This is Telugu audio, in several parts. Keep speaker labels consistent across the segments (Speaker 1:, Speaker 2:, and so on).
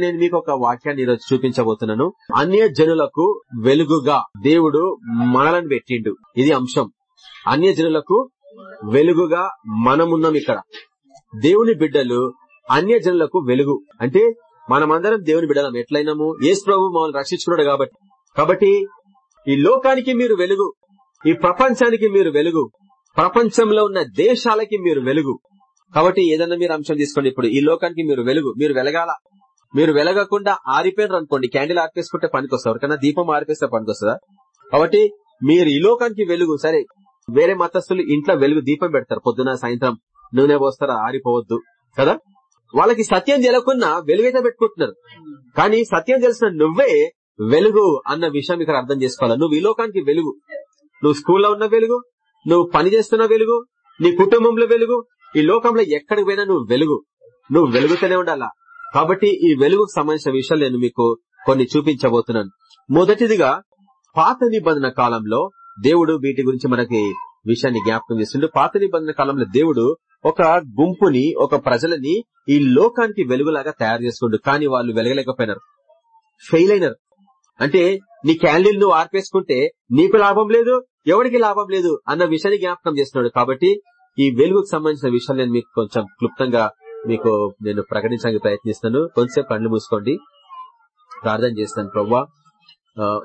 Speaker 1: నేను మీకు ఒక వాక్యాన్ని ఈరోజు చూపించబోతున్నాను. అన్య జనులకు వెలుగుగా దేవుడు మనలను పెట్టిండు. ఇది అంశం. అన్య జనులకు వెలుగుగా మనమున్నాం ఇక్కడ. దేవుని బిడ్డలు అన్య జనులకు వెలుగు. అంటే మనమందరం దేవుని బిడ్డలం. ఎట్లయినాము? యేసు ప్రభు మమ్మల్ని రక్షించుకున్నాడు కాబట్టి. కాబట్టి ఈ లోకానికి మీరు వెలుగు. ఈ ప్రపంచానికి మీరు వెలుగు. ప్రపంచంలో ఉన్న దేశాలకి మీరు వెలుగు. కాబట్టి ఏదన్నా మీరు అంశం తీసుకోండి ఇప్పుడు. ఈ లోకానికి మీరు వెలుగు. మీరు వెలగాల? మీరు వెలగకుండా ఆరిపోయినారు అనుకోండి క్యాండిల్ ఆర్పేసుకుంటే పనికొస్తారు ఎవరికైనా దీపం ఆరిపేస్తే పనికొస్తుందా? కాబట్టి మీరు ఈ లోకానికి వెలుగు సరే వేరే మతస్థులు ఇంట్లో వెలుగు దీపం పెడతారు. పొద్దున సాయంత్రం నూనె పోస్తారా ఆరిపోవద్దు. కదా? వాళ్ళకి సత్యం తెలియకున్నా వెలుగైతే పెట్టుకుంటున్నారు. కానీ సత్యం తెలిసిన నువ్వే వెలుగు అన్న విషయం ఇక్కడ అర్థం చేసుకోవాలి. నువ్వు ఈ లోకానికి వెలుగు. నువ్వు స్కూల్లో ఉన్న వెలుగు నువ్వు పని చేస్తున్న వెలుగు నీ కుటుంబంలో వెలుగు ఈ లోకంలో ఎక్కడికి పోయినా నువ్వు వెలుగు. నువ్వు వెలుగుతూనే ఉండాలా? కాబట్టి ఈ వెలుగుకు సంబంధించిన విషయాలు నేను మీకు కొన్ని చూపించబోతున్నాను. మొదటిదిగా పాత నిబంధన కాలంలో దేవుడు వీటి గురించి మనకి విషయాన్ని జ్ఞాపకం చేస్తుండే. పాత నిబంధన కాలంలో దేవుడు ఒక గుంపుని ఒక ప్రజలని ఈ లోకానికి వెలుగులాగా తయారు చేసుకుండు. కానీ వాళ్ళు వెలగలేకపోయినారు. ఫెయిల్ అయినారు. అంటే నీ క్యాండిల్ నువ్వు ఆర్పేసుకుంటే నీకు లాభం లేదు ఎవరికి లాభం లేదు అన్న విషయాన్ని జ్ఞాపకం చేస్తున్నాడు. కాబట్టి ఈ వెలుగుకు సంబంధించిన విషయాలు నేను మీకు కొంచెం క్లుప్తంగా మీకు నేను ప్రకటించడానికి ప్రయత్నిస్తాను. కొంతసేపు కళ్ళు మూసుకోండి. ప్రార్థన చేస్తాను ప్రవ్వా.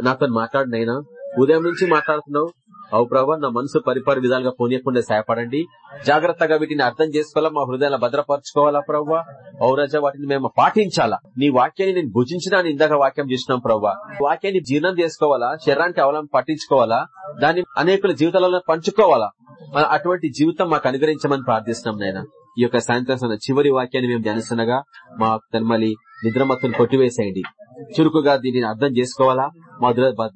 Speaker 1: నాతో మాట్లాడినైనా ఉదయం నుంచి మాట్లాడుతున్నావు. అవు ప్రభా నా మనసు పరిపరి విధాలుగా పోనీయకుండా సహాయపడండి. జాగ్రత్తగా వీటిని అర్థం చేసుకోవాలా మా హృదయాల భద్రపరచుకోవాలా ప్రవ్వా? ఔరజ వాటిని మేము పాటించాలా? నీ వాక్యాన్ని నేను భుజించడానికి ఇందాక వాక్యం చేసినాం ప్రవ్వా. వాక్యాన్ని జీర్ణం చేసుకోవాలా శరీరానికి అవలం పట్టించుకోవాలా? దాన్ని అనేకుల జీవితాలలో పంచుకోవాలా? అటువంటి జీవితం మాకు అనుగ్రహించమని ప్రార్థిస్తున్నాం నేను ఈ యొక్క సాయంత్రం చివరి వాక్యాన్ని మేము ధ్యానిస్తుండగా మా తన్మలి నిద్రమత్తును కొట్టివేసేయండి. చురుకుగా దీనిని అర్థం చేసుకోవాలా? మా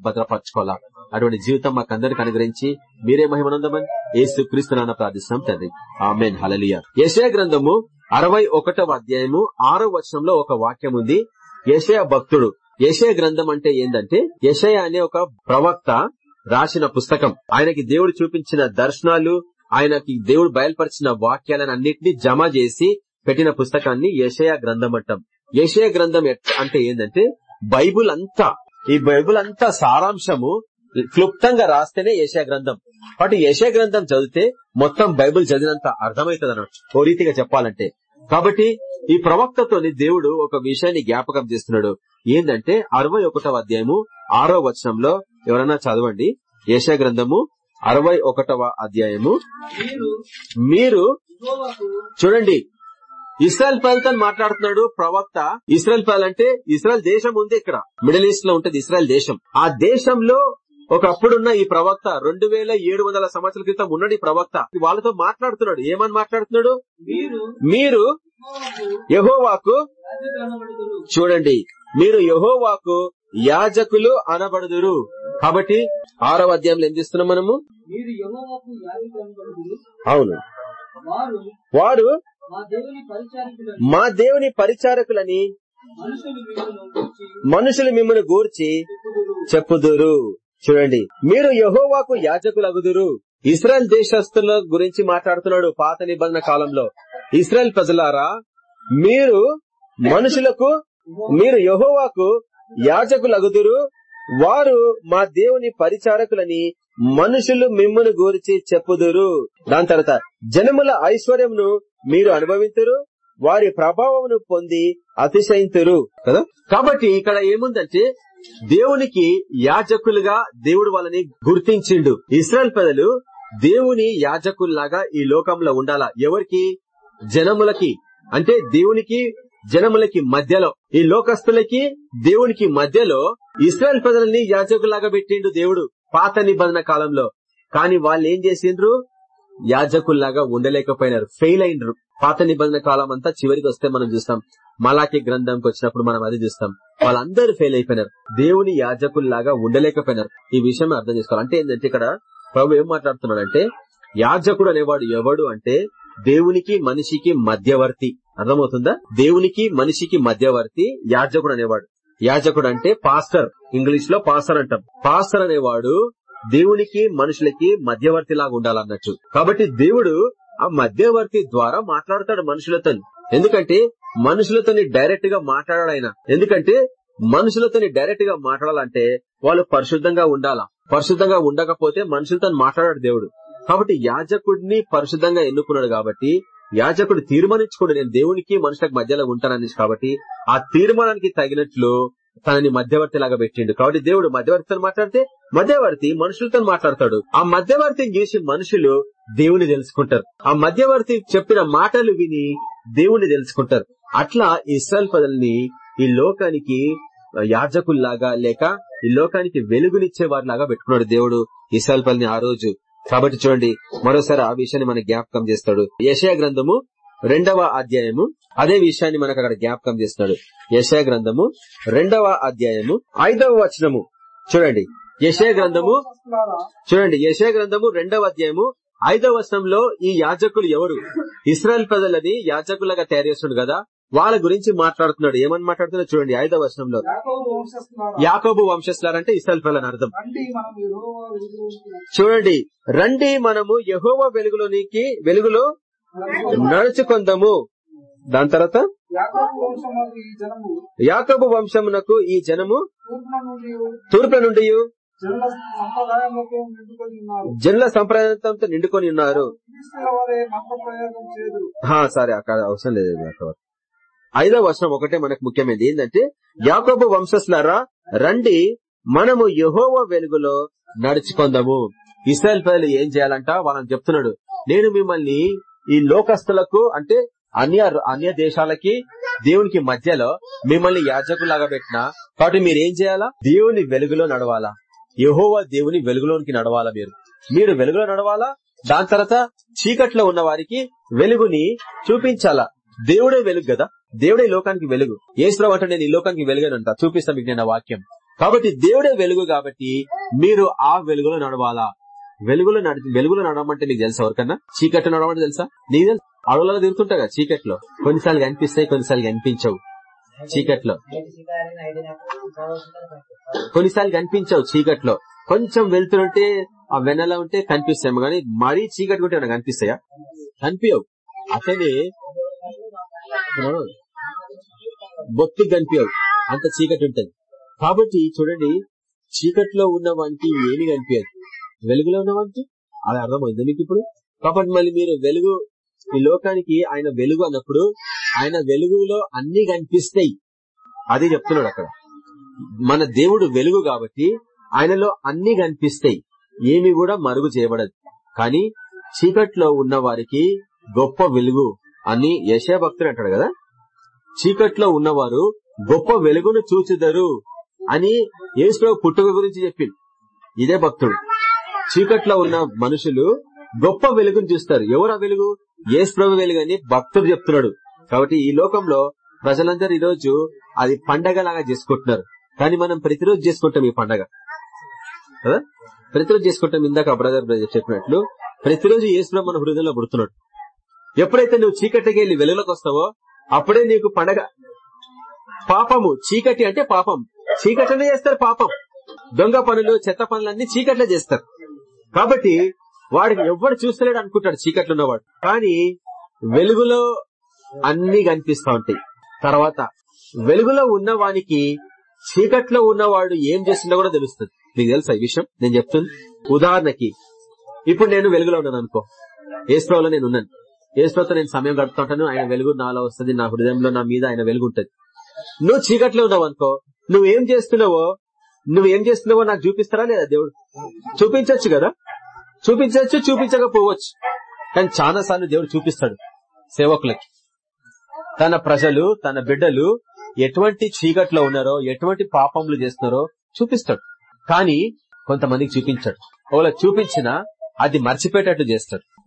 Speaker 1: భద్రపరచుకోవాలా? అటువంటి జీవితం మాకు అందరికి అనుగ్రహించి మీరే మహిమనందమని ఏసు క్రీస్తునాన్న ప్రార్థిస్తున్నాం తండ్రి. ఆమెన్. హలలియ యశయ గ్రంథము అరవై ఒకటవ అధ్యాయము ఆరో వచనంలో ఒక వాక్యం ఉంది. యశయ భక్తుడు. యశయ గ్రంథం అంటే ఏంటంటే యశయ అనే ఒక ప్రవక్త రాసిన పుస్తకం. ఆయనకి దేవుడు చూపించిన దర్శనాలు ఆయనకి దేవుడు బయలుపరిచిన వాక్యాలను అన్నింటినీ జమ చేసి పెట్టిన పుస్తకాన్ని యశయ గ్రంథం అంటాం. యశయ గ్రంథం అంటే ఏంటంటే బైబుల్ అంతా ఈ బైబుల్ అంతా సారాంశము క్లుప్తంగా రాస్తేనే యశా గ్రంథం. కాబట్టి యశా గ్రంథం చదివితే మొత్తం బైబుల్ చదివినంత అర్థమవుతుంది అన్నట్టు ఓ రీతిగా చెప్పాలంటే. కాబట్టి ఈ ప్రవక్తతోని దేవుడు ఒక విషయాన్ని జ్ఞాపకం చేస్తున్నాడు. ఏంటంటే అరవై ఒకటవ అధ్యాయము ఆరో వచనంలో ఎవరైనా చదవండి. యశా గ్రంథము అరవై ఒకటవ అధ్యాయము. మీరు చూడండి ఇస్రాయల్ ప్రజలతో మాట్లాడుతున్నాడు ప్రవక్త ఇస్రాయల్ ప్రజలు అంటే ఇస్రాయల్ దేశం ఉంది ఇక్కడ. మిడిల్ ఈస్ట్లో ఉంటది ఇస్రాయల్ దేశం. ఆ దేశంలో ఒకప్పుడున్న ఈ ప్రవక్త రెండు వేల ఏడు వందల సంవత్సరాల క్రితం ఉన్నది ప్రవక్త. వాళ్ళతో మాట్లాడుతున్నాడు. ఏమని మాట్లాడుతున్నాడు? మీరు యహోవాకు చూడండి మీరు యహోవాకు యాజకులు అనబడుదురు. కాబట్టి ఆరవ అధ్యాయంలో ఏం చేస్తున్నాం మనము? అవును. వారు మా దేవుని పరిచారకులని మనుషులు మిమ్మల్ని గూర్చి చెప్పుదురు. చూడండి. మీరు యహోవాకు యాజకులగుదురు. ఇస్రాయల్ దేశస్తుల గురించి మాట్లాడుతున్నాడు పాత నిబంధన కాలంలో. ఇస్రాయల్ ప్రజలారా మీరు మనుషులకు మీరు యహోవాకు యాజకులగుదురు వారు మా దేవుని పరిచారకులని మనుషులు మిమ్మల్ని గూర్చి చెప్పుదురు. దాని తర్వాత జనముల ఐశ్వర్యంను మీరు అనుభవింతురు వారి ప్రభావమును పొంది అతిశయింతురు. కదా? కాబట్టి ఇక్కడ ఏముందంటే దేవునికి యాజకులుగా దేవుడు వాళ్ళని గుర్తించిండు. ఇస్రాయల్ ప్రజలు దేవుని యాజకుల్లాగా ఈ లోకంలో ఉండాలా? ఎవరికి? జనములకి. అంటే దేవునికి జనములకి మధ్యలో ఈ లోకస్తులకి దేవునికి మధ్యలో ఇస్రాయల్ ప్రజలని యాజకుల్లాగా పెట్టిండు దేవుడు పాత నిబంధన కాలంలో. కానీ వాళ్ళు ఏం చేసిండ్రు? యాజకుల్లాగా ఉండలేకపోయినారు ఫెయిల్ అయినరు. పాత నిబంధన కాలం అంతా చివరికి వస్తే మనం చూస్తాం మలాకి గ్రంథంకి వచ్చినప్పుడు మనం అది చూస్తాం. వాళ్ళందరూ ఫెయిల్ అయిపోయినారు దేవుని యాజకుల్లాగా ఉండలేకపోయినారు. ఈ విషయం అర్థం చేసుకోవాలి. అంటే ఏంటంటే ఇక్కడ ప్రభు ఏం మాట్లాడుతున్నాడంటే యాజకుడు అనేవాడు ఎవడు అంటే దేవునికి మనిషికి మధ్యవర్తి. అర్థమవుతుందా? దేవునికి మనిషికి మధ్యవర్తి యాజకుడు అనేవాడు. యాజకుడు అంటే పాస్టర్. ఇంగ్లీష్లో పాస్టర్ అంటాం. పాస్టర్ అనేవాడు దేవునికి మనుషులకి మధ్యవర్తి లాగా ఉండాలన్నట్టు. కాబట్టి దేవుడు ఆ మధ్యవర్తి ద్వారా మాట్లాడతాడు మనుషులతో. ఎందుకంటే మనుషులతోని డైరెక్ట్గా మాట్లాడాడు ఆయన. ఎందుకంటే మనుషులతోని డైరెక్ట్గా మాట్లాడాలంటే వాళ్ళు పరిశుద్ధంగా ఉండాలా? పరిశుద్ధంగా ఉండకపోతే మనుషులతో మాట్లాడాడు దేవుడు. కాబట్టి యాజకుడిని పరిశుద్ధంగా ఎన్నుకున్నాడు కాబట్టి యాజకుడు తీర్మానించుకోడు నేను దేవునికి మనుషులకు మధ్యలో ఉంటానని కాబట్టి ఆ తీర్మానానికి తగినట్లు తనని మధ్యవర్తి లాగా పెట్టిండు. కాబట్టి దేవుడు మధ్యవర్తితో మాట్లాడితే మధ్యవర్తి మనుషులతో మాట్లాడతాడు. ఆ మధ్యవర్తిని చూసి మనుషులు దేవుని తెలుసుకుంటారు. ఆ మధ్యవర్తి చెప్పిన మాటలు విని దేవుని తెలుసుకుంటారు. అట్లా ఇస్రాయల్ పదల్ని ఈ లోకానికి యాజకుల్లాగా లేక ఈ లోకానికి వెలుగునిచ్చే వారిలాగా పెట్టుకున్నాడు దేవుడు ఇస్రాయల్ పల్ని ఆ రోజు. కాబట్టి చూడండి మరోసారి ఆ విషయాన్ని మన జ్ఞాపకం చేస్తాడు. యశయ గ్రంథము రెండవ అధ్యాయము అదే విషయాన్ని మనకు అక్కడ జ్ఞాపకం చేస్తాడు. యశయ గ్రంథము రెండవ అధ్యాయము ఐదవ వచనము. చూడండి యశయ గ్రంథము చూడండి యశయ గ్రంథము రెండవ అధ్యాయము ఐదవ వచనంలో ఈ యాజకులు ఎవరు? ఇస్రాయల్ ప్రజలని యాజకులుగా తయారు చేస్తున్నాడు కదా. వాళ్ళ గురించి మాట్లాడుతున్నాడు. ఏమని మాట్లాడుతున్నాడు చూడండి ఐదవ వచనంలో. యాకోబు వంశస్థులారంటే ఇస్రాయల్ ప్రజలని అర్థం. చూడండి రండి మనము యహోవ వెలుగులోనికి వెలుగులో నడుచుకుందాము. దాని తర్వాత? యాకబు వంశమునకు ఈ జనము తూర్పు నుండి జనుల సంప్రదాయంతో నిండుకొని ఉన్నారు. సరే అక్కడ అవసరం లేదు అక్కడ ఐదవ వర్షం ఒకటే మనకు ముఖ్యమైనది ఏంటంటే యాకోబు వంశస్లారా రండి మనము యహోవ వెలుగులో నడుచుకుందాము. ఇస్రాయల్ ప్రజలు ఏం చేయాలంట? వాళ్ళని చెప్తున్నాడు. నేను మిమ్మల్ని ఈ లోకస్తులకు అంటే అన్య అన్య దేశాలకి దేవునికి మధ్యలో మిమ్మల్ని యాజకులాగా పెట్టినా కాబట్టి మీరు ఏం చేయాలా? దేవుని వెలుగులో నడవాలా. యహోవా దేవుని వెలుగులోనికి నడవాలా మీరు. మీరు వెలుగులో నడవాలా? దాని తర్వాత చీకట్లో ఉన్న వారికి వెలుగుని చూపించాలా? దేవుడే వెలుగు కదా? దేవుడే లోకానికి వెలుగు. ఏసురావు అంటే నేను ఈ లోకానికి వెలుగనంట చూపిస్తా మీకు నేను వాక్యం. కాబట్టి దేవుడే వెలుగు కాబట్టి మీరు ఆ వెలుగులో నడవాలా? వెలుగులో నడి వెలుగులో నడవమంటే నీకు తెలుసా ఎవరికన్నా? చీకట్లో నడవమంటే తెలుసా? నీకు తెలుసు? అడవులలో తిరుగుతుంటా చీకట్లో. కొన్నిసార్లు కనిపిస్తాయి కొన్నిసార్లు కనిపించవు. చీకట్లో. కొన్నిసార్లు కనిపించవు చీకట్లో. కొంచెం వెళ్తుంటే ఆ వెన్నెల ఉంటే కనిపిస్తాయి కానీ మరీ చీకటి ఉంటే కనిపిస్తాయా? కనిపించవు అతనే బొత్తి కనిపించవు అంత చీకటి ఉంటుంది. కాబట్టి చూడండి చీకట్లో ఉన్న వానికి ఏమి కనిపించదు. వెలుగులో ఉన్న వానికి అది అర్థమైంది మీకు ఇప్పుడు? కాబట్టి మళ్ళీ మీరు వెలుగు ఈ లోకానికి ఆయన వెలుగు అన్నప్పుడు ఆయన వెలుగులో అన్ని కనిపిస్తాయి. అది చెప్తున్నాడు అక్కడ. మన దేవుడు వెలుగు కాబట్టి ఆయనలో అన్ని కనిపిస్తాయి. ఏమి కూడా మరుగు చేయబడదు. కానీ చీకట్లో ఉన్న వారికి గొప్ప వెలుగు అని యశా భక్తుడు అంటాడు కదా? చీకట్లో ఉన్నవారు గొప్ప వెలుగును చూచుదరు అని యేసు పుట్టుక గురించి చెప్పింది ఇదే భక్తుడు. చీకట్లో ఉన్న మనుషులు గొప్ప వెలుగును చూస్తారు. ఎవరు ఆ వెలుగు? యేసు వెలుగు అని భక్తుడు చెప్తున్నాడు. కాబట్టి ఈ లోకంలో ప్రజలందరూ ఈ రోజు అది పండగలాగా చేసుకుంటున్నారు. కానీ మనం ప్రతిరోజు చేసుకుంటాం ఈ పండగ. కదా? ప్రతిరోజు చేసుకుంటాం. ఇందాక బ్రదర్ చెప్పినట్లు ప్రతిరోజు యేసు మన హృదయంలో పుడుతున్నాడు. ఎప్పుడైతే నువ్వు చీకటికి వెళ్ళి వెలుగులోకి వస్తావో అప్పుడే నీకు పండగ. పాపము చీకటి అంటే పాపం. చీకటినే చేస్తారు పాపం. దొంగ పనులు చెత్త పనులన్నీ చీకట్లే చేస్తారు. కాబట్టి వాడికి ఎవ్వడు చూస్తలేడు అనుకుంటాడు చీకట్లు ఉన్నవాడు. కానీ వెలుగులో అన్ని కనిపిస్తా ఉంటాయి. తర్వాత వెలుగులో ఉన్న వానికి చీకట్లో ఉన్నవాడు ఏం చేసిందో కూడా తెలుస్తుంది. మీకు తెలుసా ఈ విషయం? నేను చెప్తుంది. ఉదాహరణకి ఇప్పుడు నేను వెలుగులో ఉన్నాను అనుకో. ఏస్ప్రోలో నేను ఉన్నాను. ఏసుతో నేను సమయం గడుపుతుంటాను. ఆయన వెలుగు నాలో వస్తుంది. నా హృదయంలో నా మీద ఆయన వెలుగు ఉంటుంది నువ్వు చీకట్లో ఉన్నావు అనుకో నువ్వేం చేస్తున్నావో నువ్వేం చేస్తున్నావో నాకు చూపిస్తారా లేదా దేవుడు? చూపించవచ్చు కదా? చూపించవచ్చు చూపించకపోవచ్చు. కానీ చాలా సార్లు దేవుడు చూపిస్తాడు సేవకులకి. తన ప్రజలు తన బిడ్డలు ఎటువంటి చీకట్లో ఉన్నారో ఎటువంటి పాపములు చేస్తున్నారో చూపిస్తాడు. కానీ కొంతమందికి చూపించాడు. ఒకవేళ చూపించినా అది మర్చిపోయేటట్టు చేస్తాడు.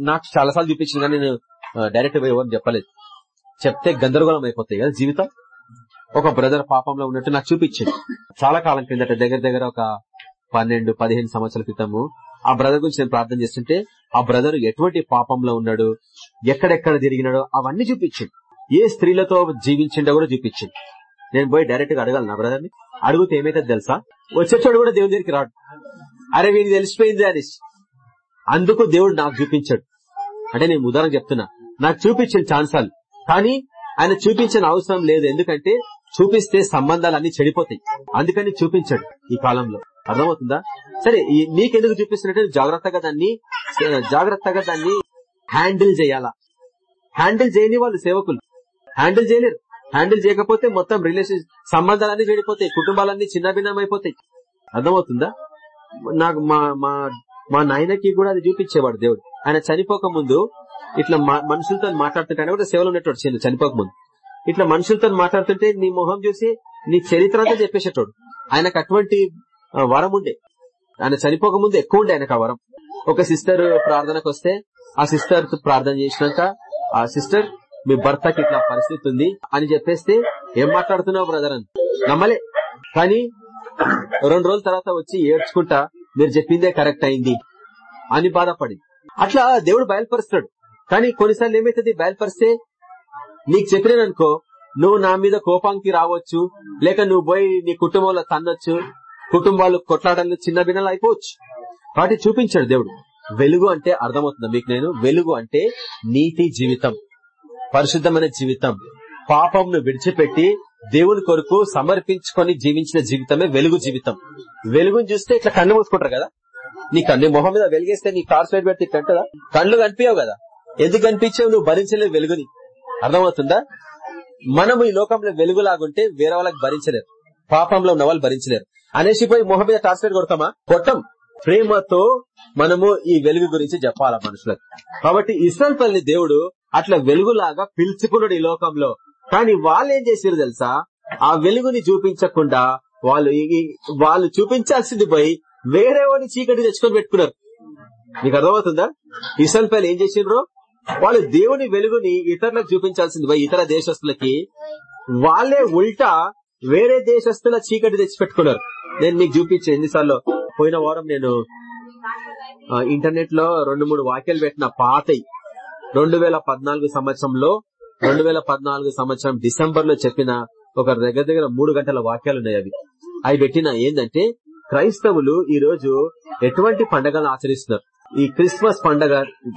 Speaker 1: నాకు చాలాసార్లు చూపించింది కానీ నేను డైరెక్ట్ పోయి ఎవరు చెప్పలేదు. చెప్తే గందరగోళం అయిపోతాయి కదా జీవితం? ఒక బ్రదర్ పాపంలో ఉన్నట్టు నాకు చూపించింది. చాలా కాలం క్రిందట దగ్గర దగ్గర ఒక పన్నెండు పదిహేను సంవత్సరాల క్రితము ఆ బ్రదర్ గురించి నేను ప్రార్థన చేస్తుంటే ఆ బ్రదర్ ఎటువంటి పాపంలో ఉన్నాడు ఎక్కడెక్కడ తిరిగినాడో అవన్నీ చూపించింది. ఏ స్త్రీలతో జీవించిండో కూడా చూపించింది. నేను పోయి డైరెక్ట్గా అడగాలి నా బ్రదర్ని. అడిగితే ఏమైతే తెలుసా? వచ్చేటోడు కూడా దేవుని దగ్గరికి రాడు. అరే వీడికి తెలిసిపోయింది అనేసి. అందుకు దేవుడు నాకు చూపించాడు. అంటే నేను ఉదాహరణ చెప్తున్నా. నాకు చూపించిన ఛాన్సాలు. కానీ ఆయన చూపించిన అవసరం లేదు. ఎందుకంటే చూపిస్తే సంబంధాలు అన్ని చెడిపోతాయి. అందుకని చూపించాడు ఈ కాలంలో. అర్థమవుతుందా? సరే నీకెందుకు చూపిస్తున్నట్టు జాగ్రత్తగా దాన్ని జాగ్రత్తగా దాన్ని హ్యాండిల్ చేయాలా? హ్యాండిల్ చేయని వాళ్ళు సేవకులు. హ్యాండిల్ చేయలేరు. హ్యాండిల్ చేయకపోతే మొత్తం రిలేషన్ సంబంధాలన్నీ చెడిపోతాయి. కుటుంబాలన్నీ చిన్న అయిపోతాయి అర్థమవుతుందా? నాకు మా మా మా నాయనకి కూడా అది చూపించేవాడు దేవుడు. ఆయన చనిపోక ముందు ఇట్లా మనుషులతో మాట్లాడుతుంటే ఆయన కూడా సేవలు ఉన్నట్టు చిన్న చనిపోక ముందు. ఇట్లా మనుషులతో మాట్లాడుతుంటే నీ మొహం చూసి నీ చరిత్ర అంతా చెప్పేసేటోడు. ఆయనకు అటువంటి వరం ఉండే. ఆయన చనిపోక ముందు ఎక్కువ ఉండే ఆయనకు ఆ వరం. ఒక సిస్టర్ ప్రార్థనకు వస్తే ఆ సిస్టర్ ప్రార్థన చేసినాక ఆ సిస్టర్ మీ భర్తకి ఇట్లా పరిస్థితి ఉంది అని చెప్పేస్తే ఏం మాట్లాడుతున్నావు బ్రదర్? అని. నమ్మలే. కానీ రెండు రోజుల తర్వాత వచ్చి ఏడ్చుకుంటా మీరు చెప్పిందే కరెక్ట్ అయింది అని బాధపడి అట్లా దేవుడు బయలుపరుస్తాడు. కానీ కొన్నిసార్లు ఏమైతుంది? బయలుపరిస్తే నీకు చెప్పినాననుకో నువ్వు నా మీద కోపానికి రావచ్చు లేక నువ్వు పోయి నీ కుటుంబంలో తన్నొచ్చు కుటుంబాలు కొట్లాడలు చిన్న భిన్నలు అయిపోవచ్చు. వాటి చూపించాడు దేవుడు. వెలుగు అంటే అర్థమవుతుంది మీకు నేను? వెలుగు అంటే నీతి జీవితం పరిశుద్ధమైన జీవితం. పాపంను విడిచిపెట్టి దేవుని కొరకు సమర్పించుకొని జీవించిన జీవితమే వెలుగు జీవితం. వెలుగుని చూస్తే ఇట్లా కన్ను మూసుకుంటారు కదా? నీ కన్ను మొహం మీద వెలిగేస్తే నీ టార్చ్ లైట్ పెడితే ఇట్లా కళ్ళు కనిపించవు కదా? ఎందుకు కనిపించావు? నువ్వు భరించలేవు వెలుగుని. అర్థమవుతుందా? మనం ఈ లోకంలో వెలుగులాగుంటే వేరే వాళ్ళకి భరించలేరు. పాపంలో ఉన్న వాళ్ళు భరించలేరు. అనేసి పోయి మొహం మీద టార్చ్ కొడతామా? కొట్టం. ప్రేమతో మనము ఈ వెలుగు గురించి చెప్పాలా మనుషులకు. కాబట్టి ఇస్రాల్ పల్లి దేవుడు అట్లా వెలుగులాగా పిలుచుకున్నాడు ఈ లోకంలో. కానీ వాళ్ళు ఏం చేశారు తెలుసా? ఆ వెలుగుని చూపించకుండా వాళ్ళు వాళ్ళు చూపించాల్సింది పోయి వేరే వాడిని చీకటి తెచ్చుకొని పెట్టుకున్నారు. మీకు అర్థమవుతుందా? ఇస్రాయల్ పల్లి ఏం చేసిండ్రు వాళ్ళు దేవుని వెలుగుని ఇతరులకు చూపించాల్సింది పోయి ఇతర దేశస్తులకి వాళ్ళే ఉల్టా వేరే దేశస్తుల చీకటి తెచ్చి పెట్టుకున్నారు. నేను మీకు చూపించే ఎన్నిసార్లు పోయిన వారం నేను ఇంటర్నెట్లో రెండు మూడు వాక్యాలు పెట్టిన పాతయి. రెండు వేల పద్నాలుగు సంవత్సరంలో రెండు వేల పద్నాలుగు సంవత్సరం డిసెంబర్లో చెప్పిన ఒక దగ్గర దగ్గర మూడు గంటల వాక్యాలు ఉన్నాయి అవి. అవి పెట్టిన ఏంటంటే క్రైస్తవులు ఈ రోజు ఎటువంటి పండగలను ఆచరిస్తున్నారు? ఈ క్రిస్మస్ పండగ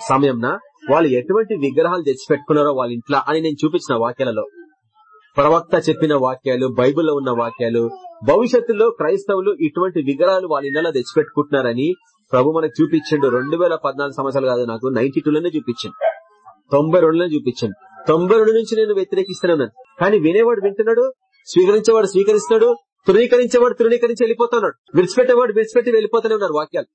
Speaker 1: సమయంన వాళ్ళు ఎటువంటి విగ్రహాలు తెచ్చిపెట్టుకున్నారో వాళ్ళ ఇంట్లో అని నేను చూపించిన వాక్యాలలో. ప్రవక్త చెప్పిన వాక్యాలు బైబిల్లో ఉన్న వాక్యాలు భవిష్యత్తులో క్రైస్తవులు ఇటువంటి విగ్రహాలు వాళ్ళ ఇళ్ళలో తెచ్చిపెట్టుకుంటున్నారని ప్రభు మనకు చూపించిండు. రెండు వేల పద్నాలుగు సంవత్సరాలు కాదు నాకు నైన్టీ టూలోనే చూపించింది తొంభై రెండులోనే చూపించింది తొంభై రెండు నుంచి నేను వ్యతిరేకిస్తున్నాను. కానీ వినేవాడు వింటున్నాడు స్వీకరించేవాడు స్వీకరిస్తున్నాడు తృణీకరించేవాడు తృణీకరించి వెళ్ళిపోతున్నాడు. విడిచిపెట్టేవాడు విడిచిపెట్టి వెళ్ళిపోతూనే ఉన్నారు వాక్యాలు.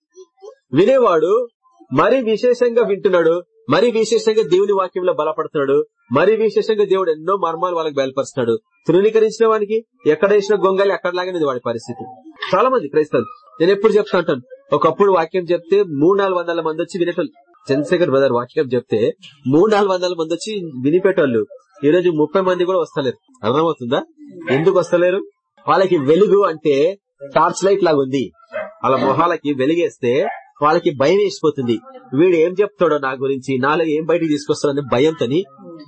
Speaker 1: వినేవాడు మరి విశేషంగా వింటున్నాడు మరి విశేషంగా దేవుని వాక్యంలో బలపడుతున్నాడు మరి విశేషంగా దేవుడు ఎన్నో మర్మాలు వాళ్ళకి బయలుపరుస్తున్నాడు. తృణీకరించిన వానికి ఎక్కడ వేసిన గొంగలి అక్కడలాగానే వాడి పరిస్థితి. చాలా మంది క్రైస్తవులు. నేను ఎప్పుడు చెప్తా ఉంటాను. ఒకప్పుడు వాక్యం చెప్తే మూడు నాలుగు వందల మంది వచ్చి వినేటోళ్ళు. చంద్రశేఖర్ బ్రదర్ వాక్యం చెప్తే మూడు నాలుగు వందల మంది వచ్చి వినిపెట్టోళ్ళు. ఈ రోజు ముప్పై మంది కూడా వస్తలేరు. అర్థమవుతుందా? ఎందుకు వస్తలేరు? వాళ్ళకి వెలుగు అంటే టార్చ్ లైట్ లాగా ఉంది. వాళ్ళ మొహాలకి వెలిగేస్తే వాళ్ళకి భయం వేసిపోతుంది. వీడు ఏం చెప్తాడో నా గురించి నాలో ఏం బయటికి తీసుకొస్తాడని భయంతో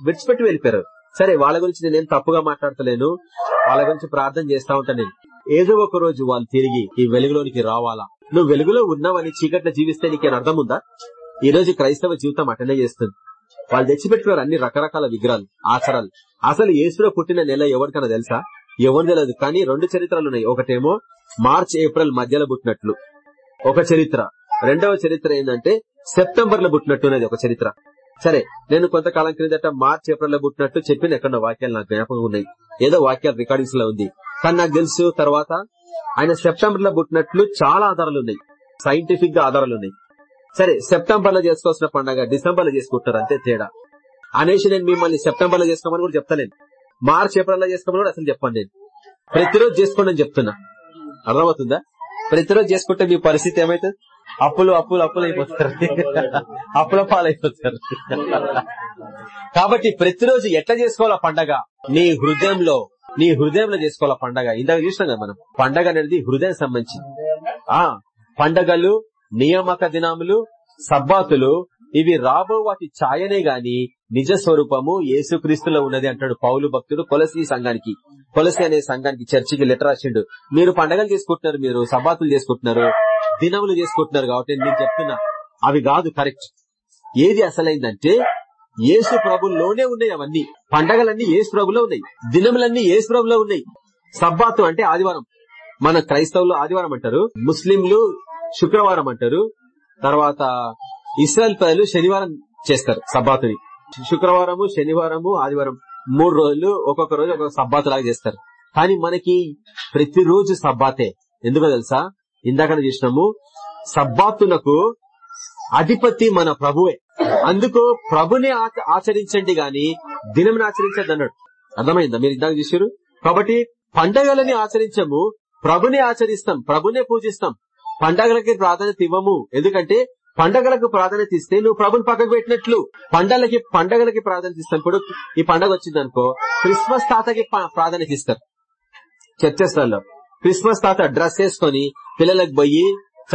Speaker 1: విడిచిపెట్టి వెళ్ళిపోయారు. సరే వాళ్ళ గురించి నేనేం తప్పుగా మాట్లాడతలేను. వాళ్ళ గురించి ప్రార్థన చేస్తా ఉంటాను నేను. ఏదో ఒక రోజు వాళ్ళు తిరిగి ఈ వెలుగులోనికి రావాలా? నువ్వు వెలుగులో ఉన్నావని చీకట్లో జీవిస్తే నీకేం అర్థం ఉందా? ఈ రోజు క్రైస్తవ జీవితం అటనే చేస్తుంది. వాళ్ళు తెచ్చిపెట్టుకున్నారు అన్ని రకరకాల విగ్రహాలు ఆచారాలు. అసలు ఏసులో పుట్టిన నెల ఎవరికైనా తెలుసా? ఎవరు తెలియదు కానీ రెండు చరిత్రలు ఉన్నాయి. ఒకటేమో మార్చ్ ఏప్రిల్ మధ్యలో పుట్టినట్లు. ఒక చరిత్ర. రెండవ చరిత్ర ఏంటంటే సెప్టెంబర్లో పుట్టినట్టు అనేది ఒక చరిత్ర. సరే నేను కొంతకాలం క్రిందట మార్చ్ ఏప్రిల్లో పుట్టినట్టు చెప్పిన ఎక్కడ వాక్యాలు నాకు జ్ఞాపకం ఉన్నాయి. ఏదో వాక్యాలు రికార్డింగ్స్లో ఉంది. కానీ నాకు తెలుసు తర్వాత ఆయన సెప్టెంబర్లో పుట్టినట్లు చాలా ఆధారాలు ఉన్నాయి. సైంటిఫిక్గా ఆధారాలు ఉన్నాయి. సరే సెప్టెంబర్లో చేసుకోవాల్సిన పండగ డిసెంబర్లో చేసుకుంటారు అంతే తేడా. అనేసి నేను మిమ్మల్ని సెప్టెంబర్లో చేసుకోమని కూడా చెప్తాను మార్చ్ ఏప్రిల్లో చేసుకోమని కూడా అసలు చెప్పాను నేను. ప్రతిరోజు చేసుకోండి అని చెప్తున్నా. అర్థమవుతుందా? ప్రతిరోజు చేసుకుంటే మీ పరిస్థితి ఏమైతుంది? అప్పులు అప్పులు అప్పులు అయిపోతారు. అప్పుల పాలైపోతారు. కాబట్టి ప్రతిరోజు ఎట్లా చేసుకోవాలా పండగ? నీ హృదయంలో నీ హృదయంలో చేసుకోవాలా పండగ? ఇందాక చూసినాం కదా మనం. పండగ అనేది హృదయం సంబంధించింది. ఆ పండగలు నియామక దినాములు సబ్బాతులు ఇవి రాబో వాటి ఛాయనే గాని నిజ స్వరూపము యేసుక్రీస్తులో ఉన్నది అంటాడు పౌలు భక్తుడు కొలసి సంఘానికి. కొలసి అనే సంఘానికి చర్చికి లెటర్ రాసిండు. మీరు పండగలు చేసుకుంటున్నారు మీరు సబాతులు చేసుకుంటున్నారు దినములు చేసుకుంటున్నారు కాబట్టి నేను చెప్తున్నా. అవి కాదు కరెక్ట్. ఏది అసలైందంటే యేసు ప్రభులోనే ఉన్నాయి అవన్నీ. పండగలన్నీ ఏసు ప్రభులో ఉన్నాయి. దినములన్నీ ఏసు ప్రభులో ఉన్నాయి. సబ్బాతు అంటే ఆదివారం. మన క్రైస్తవులు ఆదివారం అంటారు. ముస్లింలు శుక్రవారం అంటారు. తర్వాత ఇస్రాయల్ ప్రజలు శనివారం చేస్తారు సబ్బాతుని. శుక్రవారము శనివారము ఆదివారం మూడు రోజులు ఒక్కొక్క రోజు ఒక్కొక్క సబ్బాతు లాగా చేస్తారు. కానీ మనకి ప్రతిరోజు సబ్బాతే. ఎందుకో తెలుసా? ఇందాక చూసినాము సబ్బాతులకు అధిపతి మన ప్రభువే. అందుకు ప్రభుని ఆచరించండి గాని దినం ఆచరించద్దు అన్నాడు. అర్థమైందా? మీరు ఇందాక చూసారు కాబట్టి పండగలని ఆచరించము ప్రభుని ఆచరిస్తాం ప్రభునే పూజిస్తాం. పండగలకి ప్రాధాన్యత ఇవ్వము. ఎందుకంటే పండగలకు ప్రాధాన్యత ఇస్తే నువ్వు ప్రభుని పక్కకు పెట్టినట్లు. పండగలకి పండగలకి ప్రాధాన్యత ఇస్తాను ఇప్పుడు ఈ పండగ వచ్చింది అనుకో క్రిస్మస్ తాతకి ప్రాధాన్యత ఇస్తారు. చర్చస్లలో. క్రిస్మస్ తాత డ్రెస్ వేసుకొని పిల్లలకు పోయి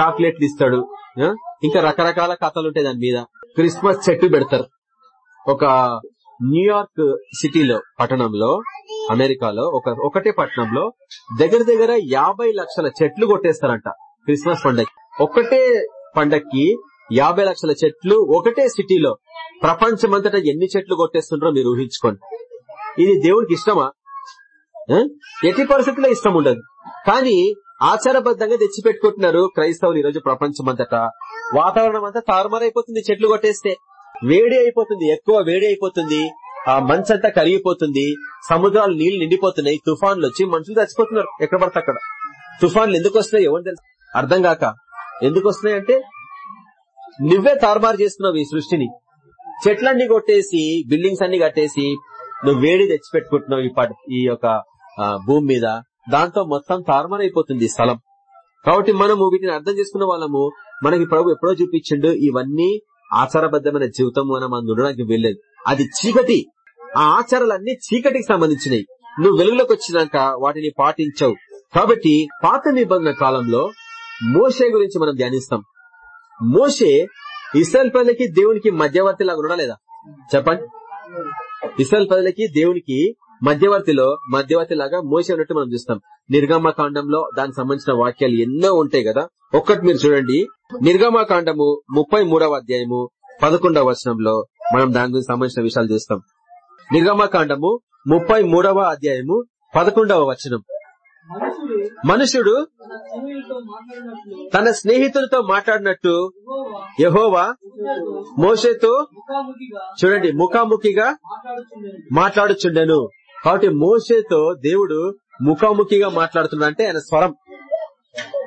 Speaker 1: చాక్లెట్లు ఇస్తాడు. ఇంకా రకరకాల కథలు ఉంటాయి దాని మీద. క్రిస్మస్ చెట్టు పెడతారు. ఒక న్యూయార్క్ సిటీలో పట్టణంలో అమెరికాలో ఒక ఒకటే పట్టణంలో దగ్గర దగ్గర యాభై లక్షల చెట్లు కొట్టేస్తారంట. క్రిస్మస్ పండగ ఒకటే పండక్కి యాభై లక్షల చెట్లు ఒకటే సిటీలో. ప్రపంచమంతటా ఎన్ని చెట్లు కొట్టేస్తుంటారో మీరు ఊహించుకోండి. ఇది దేవుడికి ఇష్టమా? ఎట్టి పరిస్థితుల్లో ఇష్టం ఉండదు. కానీ ఆచారబద్ధంగా తెచ్చిపెట్టుకుంటున్నారు క్రైస్తవులు ఈ రోజు ప్రపంచమంతటా. వాతావరణం అంతా తారుమారైపోతుంది చెట్లు కొట్టేస్తే. వేడి అయిపోతుంది ఎక్కువ వేడి అయిపోతుంది ఆ మంచంతా కరిగిపోతుంది సముద్రాలు నీళ్ళు నిండిపోతున్నాయి తుఫాన్లు వచ్చి మనుషులు చచ్చిపోతున్నారు. ఎక్కడ పడితే అక్కడ. తుఫాన్లు ఎందుకు వస్తున్నాయి ఎవరు తెలుసు? అర్థం కాక ఎందుకు వస్తున్నాయి అంటే నువ్వే తారుమారు చేస్తున్నావు ఈ సృష్టిని. చెట్లన్నీ కొట్టేసి బిల్డింగ్స్ అన్ని కట్టేసి నువ్వు వేడి తెచ్చిపెట్టుకుంటున్నావు ఈ పట్- ఈ యొక్క భూమి మీద. దాంతో మొత్తం తారుమారైపోతుంది స్థలం. కాబట్టి మనము వీటిని అర్థం చేసుకున్న వాళ్ళము మనకి ప్రభు ఎప్పుడో చూపించిండు ఇవన్నీ ఆచారబద్ధమైన జీవితం మనం ఉండడానికి వెళ్ళలేదు అది చీకటి. ఆ ఆచారాలన్నీ చీకటికి సంబంధించినవి నువ్వు వెలుగులోకి వచ్చినాక వాటిని పాటించవు. కాబట్టి పాత నిబంధన కాలంలో మోషే గురించి మనం ధ్యానిస్తాం. మోషే ఇస్రాయల్ ప్రజలకి దేవునికి మధ్యవర్తి లాగా ఉండలేదా చెప్పండి. ఇస్రాయల్ ప్రజలకి దేవునికి మధ్యవర్తిలో మధ్యవర్తి లాగా మోసే ఉన్నట్టు మనం చూస్తాం. నిర్గమకాండంలో దానికి సంబంధించిన వాక్యాలు ఎన్నో ఉంటాయి కదా? ఒక్కటి మీరు చూడండి. నిర్గమకాండము ముప్పై మూడవ అధ్యాయము పదకొండవ వచనంలో మనం దాని గురించి సంబంధించిన విషయాలు చూస్తాం. నిర్గమకాండము ముప్పై మూడవ అధ్యాయము పదకొండవ వచనం.
Speaker 2: మనుషుడు తన స్నేహితులతో
Speaker 1: మాట్లాడినట్టు
Speaker 2: యహోవా మోషేతో
Speaker 1: చూడండి ముఖాముఖిగా
Speaker 2: మాట్లాడుచుండెను.
Speaker 1: కాబట్టి మోషేతో దేవుడు ముఖాముఖిగా మాట్లాడుతున్నాడు అంటే ఆయన స్వరం.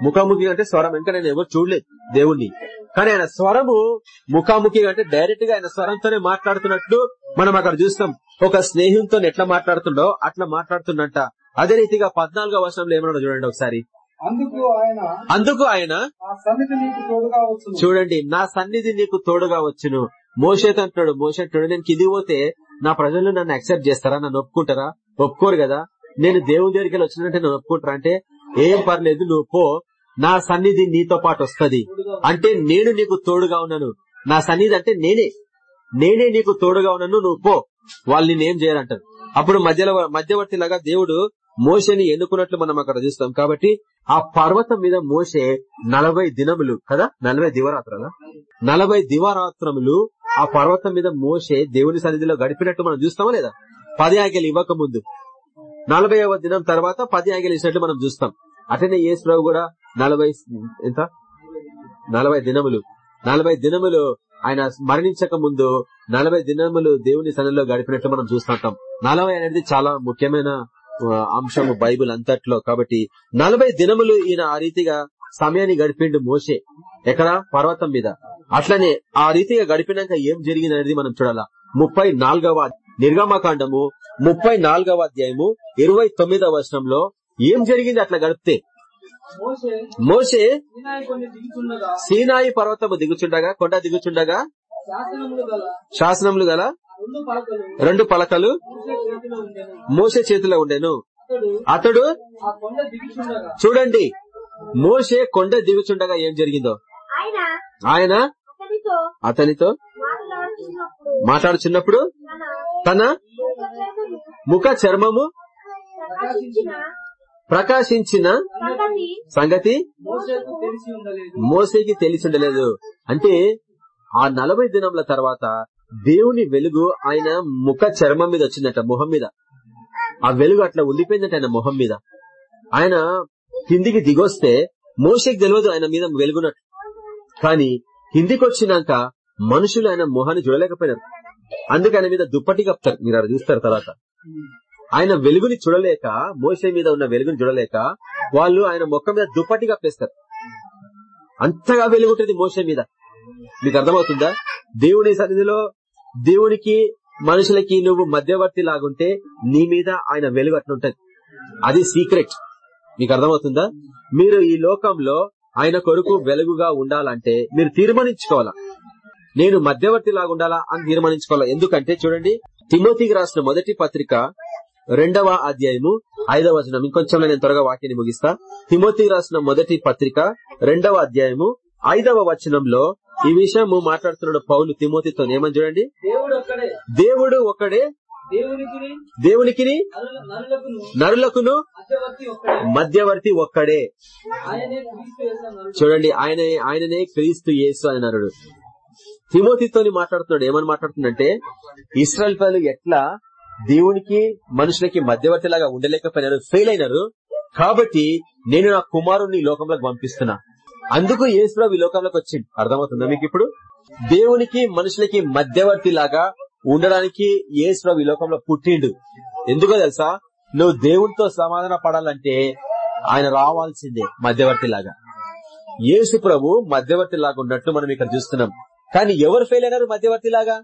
Speaker 1: ముఖాముఖిగా అంటే స్వరం. ఇంకా నేను ఎవరు చూడలేదు దేవుణ్ణి. కానీ ఆయన స్వరము ముఖాముఖిగా అంటే డైరెక్ట్గా ఆయన స్వరంతోనే మాట్లాడుతున్నట్టు మనం అక్కడ చూస్తాం. ఒక స్నేహితుతో ఎట్లా మాట్లాడుతుండో అట్లా మాట్లాడుతుండంట. అదే రీతిగా పద్నాలుగో వర్షంలో ఏమన్నా చూడండి ఒకసారి.
Speaker 2: అందుకు ఆయన
Speaker 1: చూడండి నా సన్నిధి నీకు తోడుగా వచ్చును. మోషేత్ అంటున్నాడు మోషే అంటున్నాడు నేను కిందికి పోతే నా ప్రజలు నన్ను యాక్సెప్ట్ చేస్తారా? నన్ను ఒప్పుకుంటారా? ఒప్పుకోరు కదా. నేను దేవుని దగ్గరికి వెళ్ళి వచ్చినంటే నన్ను ఒప్పుకుంటారా? అంటే ఏం పర్లేదు నువ్వు పో. నా సన్నిధి నీతో పాటు వస్తది. అంటే నేను నీకు తోడుగా ఉన్నాను. నా సన్నిధి అంటే నేనే. నేనే నీకు తోడుగా ఉన్నాను నువ్వు పో. వాళ్ళు నేనేం చేయాలంటారు అప్పుడు మధ్యలో మధ్యవర్తి లాగా దేవుడు మోషని ఎన్నుకున్నట్లు మనం అక్కడ చూస్తాం. కాబట్టి ఆ పర్వతం మీద మోసే నలభై దినములు కదా? నలభై దివరాత్రుల? నలభై దివరాత్రములు ఆ పర్వతం మీద మోసే దేవుని సన్నిధిలో గడిపినట్టు మనం చూస్తామా లేదా? పది ఆగేలు ఇవ్వక ముందు. నలభైవ దినం తర్వాత పది ఆగేలు ఇచ్చినట్లు మనం చూస్తాం. అటనే యేసు ప్రభు కూడా నలభై ఎంత? నలభై దినములు. నలభై దినములు ఆయన మరణించక ముందు నలభై దినములు దేవుని సన్నిధిలో గడిపినట్లు మనం చూస్తుంటాం. నలభై అనేది చాలా ముఖ్యమైన అంశము బైబిల్ అంతట్లో. కాబట్టి నలభై దినములు ఈయన ఆ రీతిగా సమయాన్ని గడిపిండు మోసే ఎక్కడ? పర్వతం మీద. అట్లనే ఆ రీతిగా గడిపినాక ఏం జరిగింది అనేది మనం చూడాలా. ముప్పై నాలుగవ నిర్గమకాండము ముప్పై నాలుగవ అధ్యాయము ఇరవై తొమ్మిదవ వర్షంలో ఏం జరిగింది అట్లా గడిపితే? మోసే
Speaker 2: సీనాయి
Speaker 1: పర్వతము దిగుచుండగా కొండ దిగుచుండగా?
Speaker 2: శాసనములు గల రెండు పలకలు
Speaker 1: రెండు పలకలు
Speaker 2: మోషే చేతిలో ఉండెను.
Speaker 1: మోసే చేతిలో ఉండెను.
Speaker 2: అతడు
Speaker 1: చూడండి మోసే కొండ దిగుచుండగా ఏం జరిగిందో?
Speaker 3: ఆయన
Speaker 1: ఆయన
Speaker 3: అతనితో
Speaker 1: మాట్లాడుచున్నప్పుడు
Speaker 3: తన
Speaker 1: ముఖ చర్మము
Speaker 3: ప్రకాశించిన
Speaker 1: ప్రకాశించిన
Speaker 3: సంగతి
Speaker 1: సంగతి
Speaker 2: మోషేకు తెలిసి ఉండలేదు.
Speaker 1: మోసేకి తెలిసి ఉండలేదు. అంటే ఆ నలభై దినముల తర్వాత దేవుని వెలుగు ఆయన ముఖ చర్మం మీద వచ్చిందట మొహం మీద. ఆ వెలుగు అట్లా ఉండిపోయిందట ఆయన మొహం మీద. ఆయన కిందికి దిగొస్తే మోసకి తెలియదు ఆయన మీద వెలుగునట్టు. కానీ కిందికి వచ్చినాక మనుషులు ఆయన మొహాన్ని చూడలేకపోయినారు. అందుకే ఆయన మీద దుప్పటి కప్తారు మీరు చూస్తారు తర్వాత. ఆయన వెలుగుని చూడలేక మోసే మీద ఉన్న వెలుగుని చూడలేక వాళ్ళు ఆయన మొక్క మీద దుప్పటి కప్పేస్తారు. అంతగా వెలుగుంటది మోసే మీద. మీకు అర్థమవుతుందా? దేవుని సన్నిధిలో దేవునికి మనుషులకి నువ్వు మధ్యవర్తి లాగుంటే నీ మీద ఆయన వెలుగు అట్లుంటది అది సీక్రెట్. మీకు అర్థమవుతుందా? మీరు ఈ లోకంలో ఆయన కొరకు వెలుగుగా ఉండాలంటే మీరు తీర్మానించుకోవాలా? నేను మధ్యవర్తి లాగుండాలా అని తీర్మానించుకోవాలా? ఎందుకంటే చూడండి తిమోతికి రాసిన మొదటి పత్రిక రెండవ అధ్యాయము ఐదవ వచనం. ఇంకొంచెం నేను త్వరగా వాక్యాన్ని ముగిస్తా. తిమోతికి రాసిన మొదటి పత్రిక రెండవ అధ్యాయము ఐదవ వచనంలో ఈ విషయము మాట్లాడుతున్నాడు పౌలు తిమోతితో. ఏమని చూడండి?
Speaker 2: దేవుడు
Speaker 1: ఒకడే
Speaker 2: దేవునికి నరులకును మధ్యవర్తి ఒక్కడే.
Speaker 1: చూడండి ఆయన ఆయననే క్రీస్తు యేసు అని నరుడు తిమోతితోని మాట్లాడుతున్నాడు. ఏమని మాట్లాడుతుందంటే ఇస్రాయల్ ప్రజలు ఎట్లా దేవునికి మనుషులకి మధ్యవర్తిలాగా ఉండలేకపోయినారు ఫెయిల్ అయినారు కాబట్టి నేను నా కుమారుణ్ణి లోకంలోకి పంపిస్తున్నా. అందుకు యేసురావు ఈ లోకంలోకి వచ్చింది అర్థమవుతుందా మీకు ఇప్పుడు? దేవునికి మనుషులకి మధ్యవర్తి లాగా ఉండడానికి యేసురావు ఈ లోకంలో పుట్టిండు. ఎందుకో తెలుసా? నువ్వు దేవునితో సమాధాన పడాలంటే ఆయన రావాల్సిందే మధ్యవర్తి లాగా యేసు ప్రభు మధ్యవర్తి లాగా ఉన్నట్టు మనం ఇక్కడ చూస్తున్నాం. కానీ ఎవరు ఫెయిల్ అయినారు మధ్యవర్తి లాగా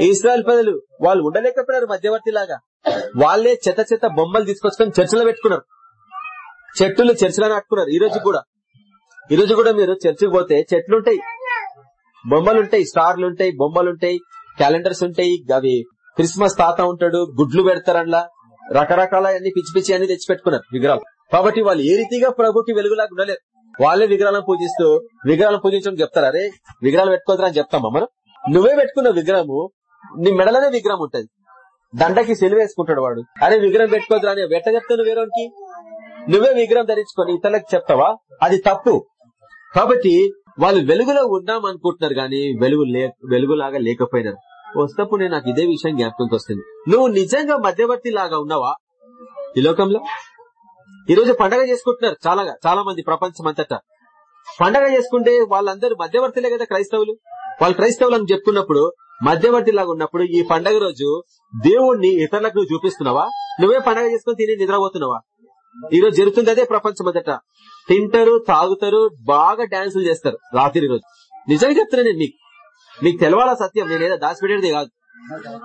Speaker 1: ఇస్రాయల్ ప్రజలు. వాళ్ళు ఉండలేకపోయినారు మధ్యవర్తి లాగా వాళ్ళే చెత్త చెత్త బొమ్మలు తీసుకొచ్చుకొని చర్చలో పెట్టుకున్నారు. చెట్టులు చర్చలో నాటుకున్నారు. ఈ రోజు కూడా. ఈ రోజు కూడా మీరు చర్చికి పోతే చెట్లు ఉంటాయి బొమ్మలు ఉంటాయి స్టార్లు ఉంటాయి బొమ్మలు ఉంటాయి క్యాలెండర్స్ ఉంటాయి అవి క్రిస్మస్ తాత ఉంటాడు గుడ్లు పెడతారన్లా రకరకాల అన్ని పిచ్చి పిచ్చి అన్ని తెచ్చి పెట్టుకున్నారు విగ్రహాలు. కాబట్టి వాళ్ళు ఏ రీతిగా ప్రభుకి వెలుగులాగా ఉండలేరు. వాళ్ళే విగ్రహాలను పూజిస్తూ విగ్రహాలను పూజించడం చెప్తారు. అరే విగ్రహాలు పెట్టుకోదురా అని చెప్తామా మనం. నువ్వే పెట్టుకున్న విగ్రహము నీ మెడలోనే విగ్రహం ఉంటది. దండకి సెలవు వేసుకుంటాడు వాడు. అరే విగ్రహం పెట్టుకోదరా అని వెట్ట చెప్తాను వేరేవానికి నువ్వే విగ్రహం ధరించుకొని ఇతరులకు చెప్తావా? అది తప్పు. కాబట్టి వాళ్ళు వెలుగులో ఉన్నాం అనుకుంటున్నారు కానీ వెలుగు వెలుగులాగా లేకపోయినారు. వస్తప్పుడు నేను నాకు ఇదే విషయం జ్ఞాపకంకి వస్తుంది. నువ్వు నిజంగా మధ్యవర్తి లాగా ఉన్నావా? ఈ లోకంలో? ఈ రోజు పండగ చేసుకుంటున్నారు చాలా చాలా మంది ప్రపంచం అంతటా. పండగ చేసుకుంటే వాళ్ళందరూ మధ్యవర్తిలే కదా క్రైస్తవులు? వాళ్ళు క్రైస్తవులు అని చెప్పుకున్నప్పుడు మధ్యవర్తి లాగా ఉన్నప్పుడు ఈ పండగ రోజు దేవుణ్ణి ఇతరులకు నువ్వు చూపిస్తున్నావా? నువ్వే పండగ చేసుకుని తిని నిద్రపోతున్నావా? ఈ రోజు జరుగుతుంది అదే ప్రపంచం అంతటా తింటారు తాగుతారు బాగా డాన్సులు చేస్తారు రాత్రి రోజు. నిజంగా చెప్తున్నా నేను మీకు. మీకు తెలవాలా సత్యం? నేనేదో దాచిపెట్టేది కాదు.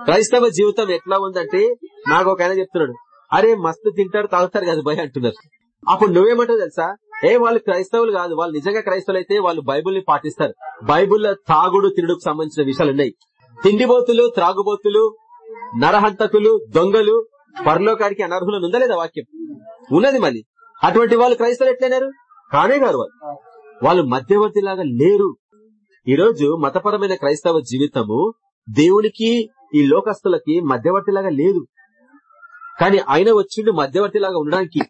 Speaker 1: క్రైస్తవ జీవితం ఎట్లా ఉందంటే నాకు ఒక ఆయన చెప్తున్నాడు. అరే మస్తు తింటారు తాగుతారు కదా భయ అంటున్నారు. అప్పుడు నువ్వేమంటావు తెలుసా? ఏ వాళ్ళు క్రైస్తవులు కాదు వాళ్ళు నిజంగా క్రైస్తవులు అయితే వాళ్ళు బైబుల్ని పాటిస్తారు. బైబుల్లో తాగుడు తినుడుకు సంబంధించిన విషయాలు ఉన్నాయి తిండిబోతులు త్రాగుబోతులు నరహంతకులు దొంగలు పరలోకానికి అనర్హులను ఉందా లేదా వాక్యం? ఉన్నది మళ్ళీ. అటువంటి వాళ్ళు క్రైస్తవులు ఎట్లయినారు? కానే గారు వాళ్ళు. వాళ్ళు మధ్యవర్తి లాగా లేరు. ఈ రోజు మతపరమైన క్రైస్తవ జీవితము దేవునికి ఈ లోకస్తులకి మధ్యవర్తి లాగా లేదు. కానీ ఆయన వచ్చిండు మధ్యవర్తి లాగా ఉండడానికి.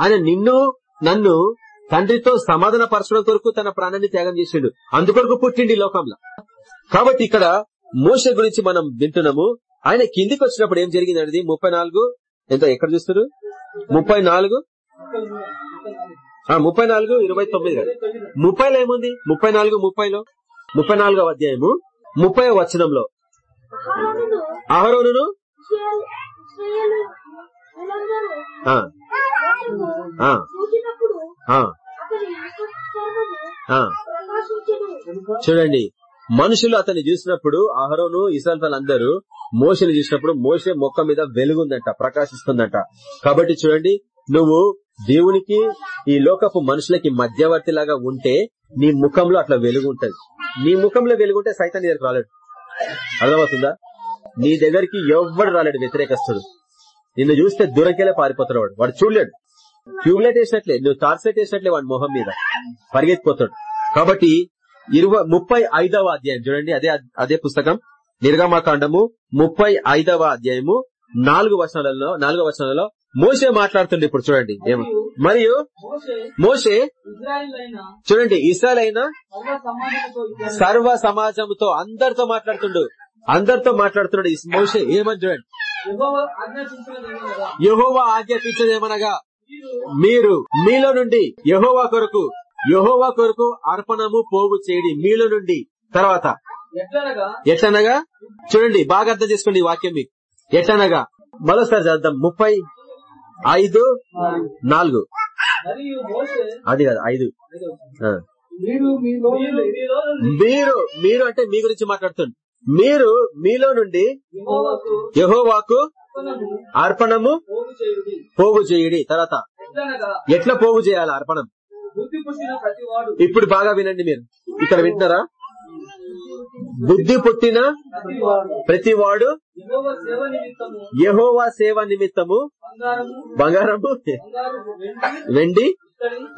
Speaker 1: ఆయన నిన్ను నన్ను తండ్రితో సమాధాన పరచడం కొరకు తన ప్రాణాన్ని త్యాగం చేసిండు. అందుకొరకు పుట్టిండి లోకంలో. కాబట్టి ఇక్కడ మోస గురించి మనం వింటున్నాము. ఆయన కిందికి వచ్చినప్పుడు ఏం జరిగింది అనేది ముప్పై నాలుగు? ఎంత ఎక్కడ చూస్తారు? ముప్పై నాలుగు? ముప్పై నాలుగు ఇరవై తొమ్మిది కాదు. ముప్పైలో ఏముంది? ముప్పై నాలుగు ముప్పైలో? ముప్పై నాలుగో అధ్యాయము ముప్పై వచనంలో.
Speaker 3: ప్రకాశించెను.
Speaker 1: చూడండి. మనుషులు అతన్ని చూసినప్పుడు అహరోను ఇసల్ అందరూ మోసని చూసినప్పుడు మోసే మొక్క మీద వెలుగుందంట ప్రకాశిస్తుందంట. కాబట్టి చూడండి నువ్వు దేవునికి ఈ లోకపు మనుషులకి మధ్యవర్తిలాగా ఉంటే నీ ముఖంలో అట్లా వెలుగు ఉంటది నీ ముఖంలో వెలుగుంటే సైతం నీ రాలేడు. అర్థమవుతుందా? నీ దగ్గరికి ఎవ్వడు రాలేడు వ్యతిరేకస్తుడు. నిన్ను చూస్తే దూరంకెళ్ళే పారిపోతాడు వాడు. వాడు చూడలేడు. ట్యూబ్లైట్ వేసినట్లే నువ్వు టార్చ్ లైట్ వేసినట్లే వాడి మొహం మీద. పరిగెత్తిపోతాడు. కాబట్టి ఇరవై ముప్పై ఐదవ అధ్యాయం. చూడండి అదే అదే పుస్తకం. నిర్గమాకాండము ముప్పై ఐదవ అధ్యాయము నాలుగు వచనాలలో నాలుగో వచనాలలో మోసే మాట్లాడుతుండే ఇప్పుడు చూడండి. ఏమ మరియు
Speaker 2: మోషే
Speaker 1: మోసే చూడండి ఇస్రాయల్ అయినా
Speaker 2: సర్వ సమాజంతో
Speaker 1: అందరితో మాట్లాడుతుండు. అందరితో మాట్లాడుతున్నాడు ఈ మోషే. ఏమని చూడండి?
Speaker 2: యెహోవా
Speaker 1: ఆజ్ఞాపించదేమనగా
Speaker 2: మీరు
Speaker 1: మీలో నుండి యహోవా కొరకు యహోవా కొరకు అర్పణము పోగు చేయడి మీలో నుండి. తర్వాత
Speaker 2: ఎట్లనగా?
Speaker 1: చూడండి బాగా అర్థం చేసుకోండి ఈ వాక్యం మీకు. ఎట్లనగా? మరోసారి చేద్దాం ముప్పై ఐదు నాలుగు. అది కాదు ఐదు.
Speaker 2: మీరు
Speaker 1: మీరు అంటే మీ గురించి మాట్లాడుతుంది మీరు మీలో నుండి
Speaker 2: యెహోవాకు అర్పణము పోగు చేయుడి.
Speaker 1: తర్వాత ఎట్లా పోగు చేయాలి అర్పణం? ఇప్పుడు బాగా వినండి మీరు. ఇక్కడ వింటున్నారా? బుద్ధి పుట్టిన
Speaker 2: ప్రతివాడు.
Speaker 1: ప్రతివాడు
Speaker 2: యెహోవా సేవ నిమిత్తము.
Speaker 1: యహోవా సేవ నిమిత్తము.
Speaker 2: బంగారము.
Speaker 1: బంగారము.
Speaker 2: బంగారు వెండి.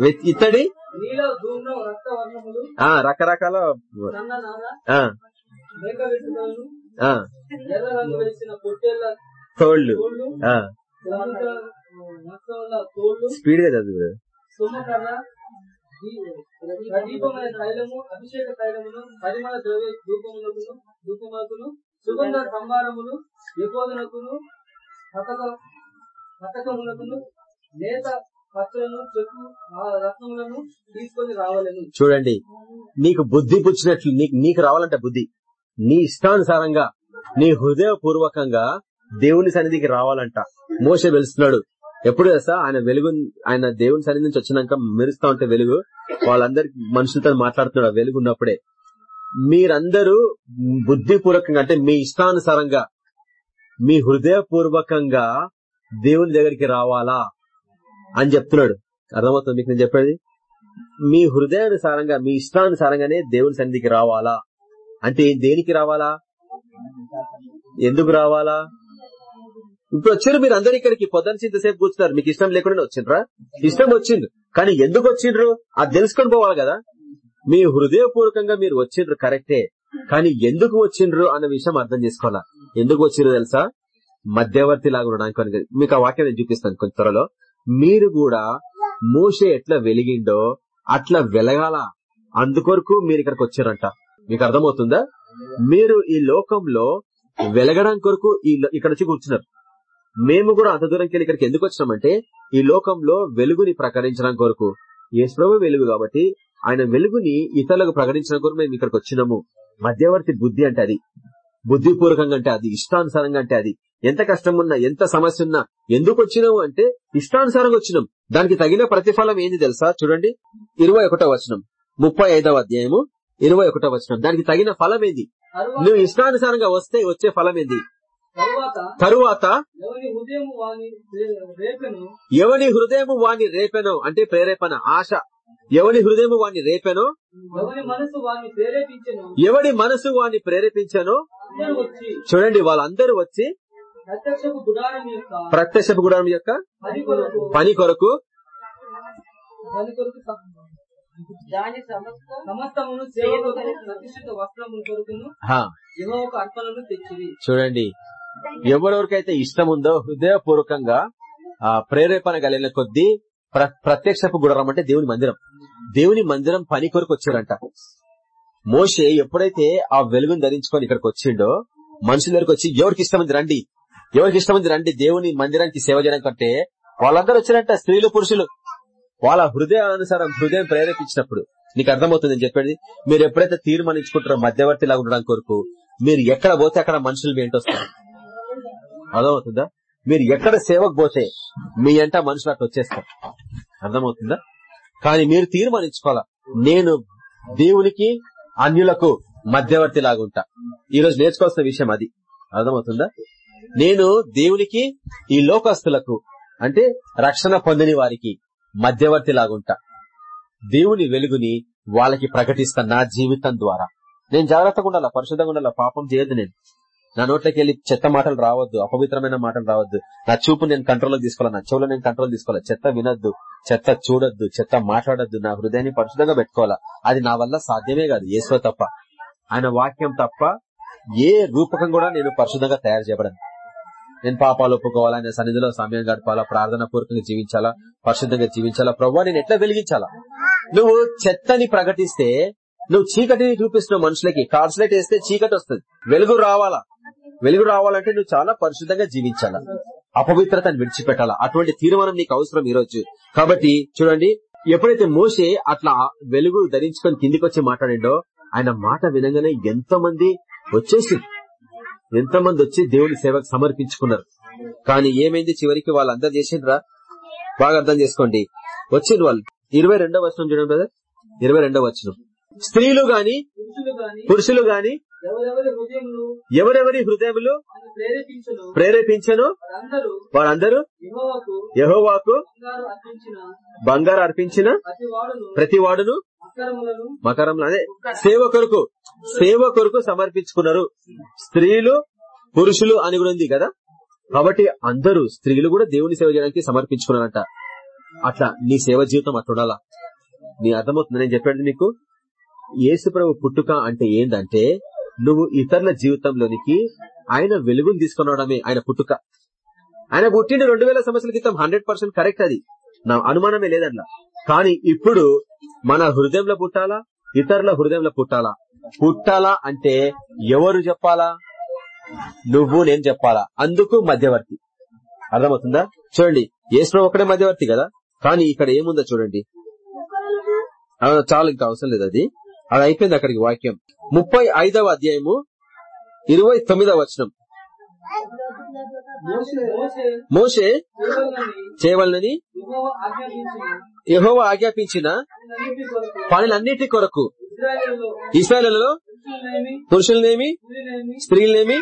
Speaker 1: వెండి.
Speaker 2: ఇత్తడి.
Speaker 1: ఆ రకరకాల తోళ్ళు స్పీడ్గా చదువు.
Speaker 2: ప్రదీపమైన తైలము అభిషేక తైలమును పరిమళ ద్రవ్య ధూపములకును ధూపములకును సుగంధ సంభారములు యపోదనకును పతక పతకములకును నేత పత్రను చెక్కు రత్నములను తీసుకొని రావాలని.
Speaker 1: చూడండి నీకు బుద్ధి పుచ్చినట్లు నీకు నీకు రావాలంటే బుద్ధి. నీ ఇష్టానుసారంగా నీ హృదయపూర్వకంగా దేవుని సన్నిధికి రావాలంట. మోస వెలుస్తున్నాడు. ఎప్పుడు తెలుసా? ఆయన వెలుగు ఆయన దేవుని సన్నిధి నుంచి వచ్చినాక మెరుస్తా ఉంటే వెలుగు. వాళ్ళందరికి మనుషులతో మాట్లాడుతున్నాడు వెలుగు ఉన్నప్పుడే. మీరందరూ బుద్ధిపూర్వకంగా అంటే మీ ఇష్టానుసారంగా మీ హృదయపూర్వకంగా దేవుని దగ్గరికి రావాలా అని చెప్తున్నాడు. అర్థమవుతుంది మీకు నేను చెప్పేది? మీ హృదయానుసారంగా మీ ఇష్టానుసారంగానే దేవుని సన్నిధికి రావాలా? అంటే దేనికి రావాలా? ఎందుకు రావాలా? ఇప్పుడు వచ్చారు మీరు అందరు ఇక్కడికి. పొద్దున ఇంతసేపు కూర్చున్నారు. మీకు ఇష్టం లేకుండా వచ్చిండ్రా? ఇష్టం వచ్చిండ్రు కానీ ఎందుకు వచ్చిండ్రు? అది తెలుసుకొని పోవాలి కదా. మీ హృదయపూర్వకంగా మీరు వచ్చిండ్రు కరెక్టే. కానీ ఎందుకు వచ్చిండ్రు అన్న విషయం అర్థం చేసుకోవాలా? ఎందుకు వచ్చిండ్రు తెలుసా? మధ్యవర్తి లాగా ఉండడానికి మీకు ఆ వాక్యం నేను చూపిస్తాను కొంచెం త్వరలో. మీరు కూడా మూసే ఎట్లా వెలిగిండో అట్లా వెలగాల. అందుకొరకు మీరు ఇక్కడికి వచ్చారంట. మీకు అర్థమవుతుందా? మీరు ఈ లోకంలో వెలగడం కొరకు ఇక్కడ వచ్చి కూర్చున్నారు. మేము కూడా అంత దూరంకి వెళ్ళి ఇక్కడికి ఎందుకు వచ్చినామంటే ఈ లోకంలో వెలుగుని ప్రకటించడం కొరకు. యేసుప్రభు వెలుగు కాబట్టి ఆయన వెలుగుని ఇతరులకు ప్రకటించడం కొరకు మేము ఇక్కడికి వచ్చినాము. మధ్యవర్తి బుద్ధి అంటే అది. బుద్ధిపూర్వకంగా అంటే అది. ఇష్టానుసారంగా అంటే అది. ఎంత కష్టం ఉన్నా ఎంత సమస్య ఉన్నా ఎందుకు వచ్చినాము అంటే ఇష్టానుసారంగా వచ్చినాం. దానికి తగిన ప్రతిఫలం ఏంది తెలుసా? చూడండి. ఇరవై ఒకటో వచనం. ముప్పై ఐదవ అధ్యాయము. ఇరవై ఒకటో వచనం. దానికి తగిన ఫలం ఏంది? నువ్వు ఇష్టానుసారంగా వస్తే వచ్చే ఫలం ఏంది?
Speaker 2: తరువాత
Speaker 1: తరువాత
Speaker 2: ఎవరి హృదయం వాని రే- రేపెను?
Speaker 1: ఎవని హృదయము వాణ్ణి రేపెనో? అంటే ప్రేరేపణ ఆశ. ఎవని హృదయము వాణ్ణి రేపెనో?
Speaker 2: ఎవరి మనసు వాని ప్రేరేపించెను?
Speaker 1: ఎవడి మనసు వాణ్ణి ప్రేరేపించానో?
Speaker 2: అందరూ వచ్చి.
Speaker 1: చూడండి వాళ్ళందరూ వచ్చి
Speaker 2: ప్రత్యక్షపు గుడారం యొక్క
Speaker 1: ప్రత్యక్ష గుడారం యొక్క
Speaker 2: పని కొరకు
Speaker 3: దాని
Speaker 2: సమస్తమును ప్రతిష్ఠిత కొరకును
Speaker 1: చూడండి ఎవరెవరికైతే ఇష్టం ఉందో హృదయపూర్వకంగా ఆ ప్రేరేపణ కలిగిన కొద్దీ ప్ర- ప్రత్యక్షపు గుడరం అంటే దేవుని మందిరం. దేవుని మందిరం పని కొరకు వచ్చారంట. మోషే ఎప్పుడైతే ఆ వెలుగును ధరించుకొని ఇక్కడికి వచ్చిండో మనుషుల దగ్గరకు వచ్చి ఎవరికి ఇష్టమంది రండి. ఎవరికి ఇష్టమంది రండి దేవుని మందిరానికి సేవ చేయడం కంటే వాళ్ళందరూ వచ్చారంట స్త్రీలు పురుషులు. వాళ్ళ హృదయానుసారం హృదయం ప్రేరేపించినప్పుడు. నీకు అర్థమవుతుంది నేను చెప్పేది? మీరు ఎప్పుడైతే తీర్మానించుకుంటారో మధ్యవర్తి లాగా ఉండడం కొరకు మీరు ఎక్కడ పోతే అక్కడ మనుషులు మీ అర్థమవుతుందా? మీరు ఎక్కడ సేవకు పోతే మీ ఎంట మనుషులు అట్లా వచ్చేస్తారు. అర్థమవుతుందా? కానీ మీరు తీర్మానించుకోవాలా? నేను దేవునికి అన్యులకు మధ్యవర్తి లాగుంటా. ఈ రోజు నేర్చుకోవాల్సిన విషయం అది. అర్థమవుతుందా? నేను దేవునికి ఈ లోకస్తులకు అంటే రక్షణ పొందని వారికి మధ్యవర్తి లాగుంటా. దేవుని వెలుగుని వాళ్ళకి ప్రకటిస్తా నా జీవితం ద్వారా. నేను జాగ్రత్తగా ఉండాలా? పరిశుద్ధంగా ఉండాలా? పాపం చేయదు నేను. నా నోట్లోకి వెళ్ళి చెత్త మాటలు రావద్దు అపవిత్రమైన మాటలు రావద్దు. నా చూపు నేను కంట్రోల్లో తీసుకోవాలి? నా చెవులు నేను కంట్రోల్ తీసుకోవాలి? చెత్త వినొద్దు చెత్త చూడొద్దు చెత్త మాట్లాడొద్దు నా హృదయాన్ని పరిశుద్ధంగా పెట్టుకోవాలా? అది నా వల్ల సాధ్యమే కాదు ఏసో తప్ప. ఆయన వాక్యం తప్ప ఏ రూపకం కూడా నేను పరిశుద్ధంగా తయారు చేయబడను. నేను పాపాలు ఒప్పుకోవాలా? నేను సన్నిధిలో సమయం గడపాలా? ప్రార్థన పూర్వకంగా జీవించాలా? పరిశుద్ధంగా జీవించాలా? ప్రవ్వా నేను ఎట్లా వెలిగించాలా? నువ్వు చెత్తని ప్రకటిస్తే నువ్వు చీకటిని చూపిస్తున్నావు మనుషులకి. కార్స్లైట్ వేస్తే చీకటి వస్తుంది. వెలుగు రావాలా? వెలుగు రావాలంటే నువ్వు చాలా పరిశుద్ధంగా జీవించాలా. అపవిత్రతను విడిచిపెట్టాలా. అటువంటి తీర్మానం నీకు అవసరం ఈరోజు. కాబట్టి చూడండి ఎప్పుడైతే మోసే అట్లా వెలుగు ధరించుకొని కిందికి వచ్చి మాట్లాడిండో ఆయన మాట వినగానే ఎంతో మంది వచ్చేసి ఎంతో మంది వచ్చి దేవుని సేవకు సమర్పించుకున్నారు. కానీ ఏమైంది? చివరికి వాళ్ళందరూ చేసిండ్రా? బాగా అర్థం చేసుకోండి. వచ్చిండ్రు వాళ్ళు. ఇరవై రెండవ వచనం చూడండి బ్రదర్ ఇరవై రెండవ వచనం. స్త్రీలు
Speaker 2: పురుషులు గాని
Speaker 1: పురుషులు గాని
Speaker 2: ఎవరెవరి హృదయములు ప్రేరేపించను? వారందరూ యెహోవాకు బంగారు అర్పించిన ప్రతి వాడును
Speaker 1: మకరంలో అదే సేవ కొరకు సేవ కొరకు సమర్పించుకున్నారు. స్త్రీలు పురుషులు అని కూడా ఉంది కదా? కాబట్టి అందరూ స్త్రీలు కూడా దేవుని సేవ చేయడానికి సమర్పించుకున్నారంట. అట్లా నీ సేవ జీవితం అట్లుండాలా నీ అర్థమవుతుంది? నేను చెప్పాడు నీకు యేసుప్రభు పుట్టుక అంటే ఏందంటే నువ్వు ఇతరుల జీవితంలోనికి ఆయన వెలుగును తీసుకురావడమే ఆయన పుట్టుక. ఆయన పుట్టిన రెండు వేల సంవత్సరాల క్రితం హండ్రెడ్ పర్సెంట్ కరెక్ట్ అది. నా అనుమానమే లేదట్లా కానీ ఇప్పుడు మన హృదయంలో పుట్టాలా? ఇతరుల హృదయంలో పుట్టాలా? పుట్టాలా అంటే ఎవరు చెప్పాలా? నువ్వు నేను చెప్పాలా? అందుకు మధ్యవర్తి. అర్థమవుతుందా? చూడండి ఏసులో ఒకడే మధ్యవర్తి కదా? కానీ ఇక్కడ ఏముందో చూడండి. చాలా చాలు ఇంకా అవసరం లేదు అది. అది అయిపోయింది అక్కడికి వాక్యం. ముప్పై ఐదవ అధ్యాయము ఇరవై తొమ్మిదవ వచనం.
Speaker 2: మోసే
Speaker 1: చేయవలనని
Speaker 2: యహోవ ఆజ్ఞాపించిన
Speaker 1: యెహోవా
Speaker 2: కొరకు
Speaker 1: పనులన్నిటి కొరకు ఇస్రాయలలో
Speaker 2: పురుషులనేమి స్త్రీలనేమి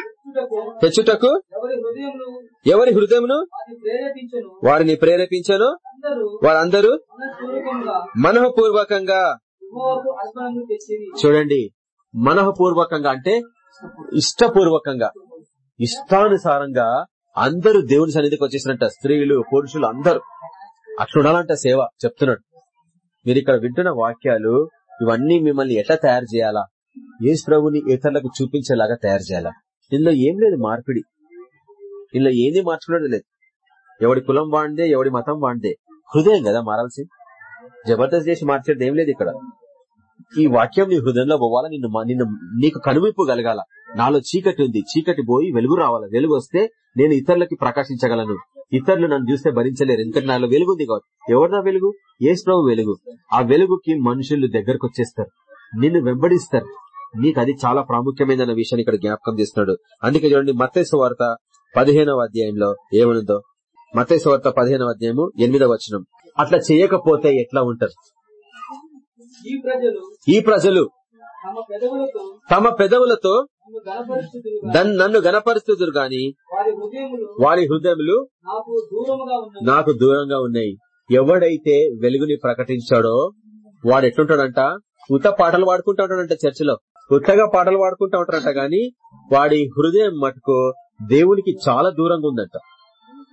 Speaker 1: తెచ్చుటకు
Speaker 2: ఎవరి
Speaker 1: హృదయమును వారిని ప్రేరేపించను? వారందరూ
Speaker 2: మనపూర్వకంగా
Speaker 1: చూడండి మనఃపూర్వకంగా అంటే ఇష్టపూర్వకంగా ఇష్టానుసారంగా అందరూ దేవుని సన్నిధికి వచ్చేసినట్ట స్త్రీలు పురుషులు అందరూ. అట్లుండాలంట సేవ చెప్తున్నాడు. మీరు ఇక్కడ వింటున్న వాక్యాలు ఇవన్నీ మిమ్మల్ని ఎట్లా తయారు చేయాలా? యేసు ప్రభుని ఇతరులకు చూపించేలాగా తయారు చేయాలా? ఇందులో ఏం లేదు మార్పిడి. ఇందులో ఏది మార్చుకునేది లేదు. ఎవడి కులం వాడిదే ఎవడి మతం వాడిదే. హృదయం కదా మారాల్సి జబర్దస్త్ చేసి మార్చేది ఏం లేదు ఇక్కడ. ఈ వాక్యం నీ హృదయంలో పోవాలా? నిన్ను నిన్ను నీకు కనువిప్పు కలగాల. నాలో చీకటి ఉంది. చీకటి పోయి వెలుగు రావాలా? వెలుగు వస్తే నేను ఇతరులకి ప్రకాశించగలను. ఇతరులు నన్ను చూస్తే భరించలేరు. ఎందుకంటే నాలో వెలుగు ఉంది కాబట్టి. వెలుగు? ఏ ప్రభు వెలుగు. ఆ వెలుగుకి మనుషులు దగ్గరకు వచ్చేస్తారు. నిన్ను వెంబడిస్తారు. నీకు అది చాలా ప్రాముఖ్యమైన విషయాన్ని ఇక్కడ జ్ఞాపకం చేస్తున్నాడు. అందుకే చూడండి మత్స్సు వార్త పదిహేనవ అధ్యాయంలో ఏమనుందో? మత్స్సు వార్త పదిహేనవ అధ్యాయము ఎనిమిదవ వచనం. అట్లా చేయకపోతే ఎట్లా ఉంటారు?
Speaker 2: ఈ ప్రజలు తమ పెదవులతో నన్ను
Speaker 1: గనపరుస్తుదురు గాని
Speaker 2: వారి హృదయములు నాకు
Speaker 1: దూరంగా ఉన్నాయి. ఎవడైతే వెలుగుని ప్రకటించాడో వాడు ఎట్లుంటాడంట ఉత్త పాటలు పాడుకుంటా ఉంటాడంట చర్చిలో. ఉత్తగా పాటలు పాడుకుంటా ఉంటాడంట గాని వాడి హృదయం మటుకు దేవునికి చాలా దూరంగా ఉందంట.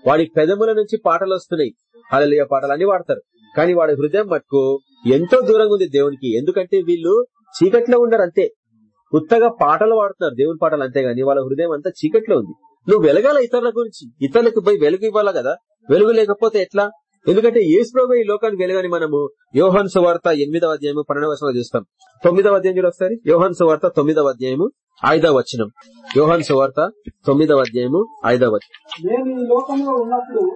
Speaker 1: వాడి పెదముల నుంచి పాటలు వస్తున్నాయి. హలలియ పాటలు అన్ని వాడతారు. కానీ వాడి హృదయం మట్టుకు ఎంతో దూరంగా ఉంది దేవునికి. ఎందుకంటే వీళ్ళు చీకట్లో ఉన్నారు అంతే. ఉత్తగా పాటలు పాడుతున్నారు దేవుని పాటలు అంతే గాని వాళ్ళ హృదయం అంతా చీకట్లో ఉంది. నువ్వు వెలగాల ఇతరుల గురించి. ఇతరులకు పోయి వెలుగు ఇవ్వాలా కదా? వెలుగు లేకపోతే ఎట్లా? ఎందుకంటే యేసు ప్రభు ఈ లోకానికి వెలుగని మనము యోహన్ సువార్త ఎనిమిదవ అధ్యాయము పన్నెండవ చూస్తాం. తొమ్మిదవ అధ్యాయం చూడు ఒకసారి. యోహన్ సువార్త తొమ్మిదవ అధ్యాయము ఐదవ వచనం. యోహన్ సువార్త తొమ్మిదవ అధ్యాయము ఐదవ వచనం.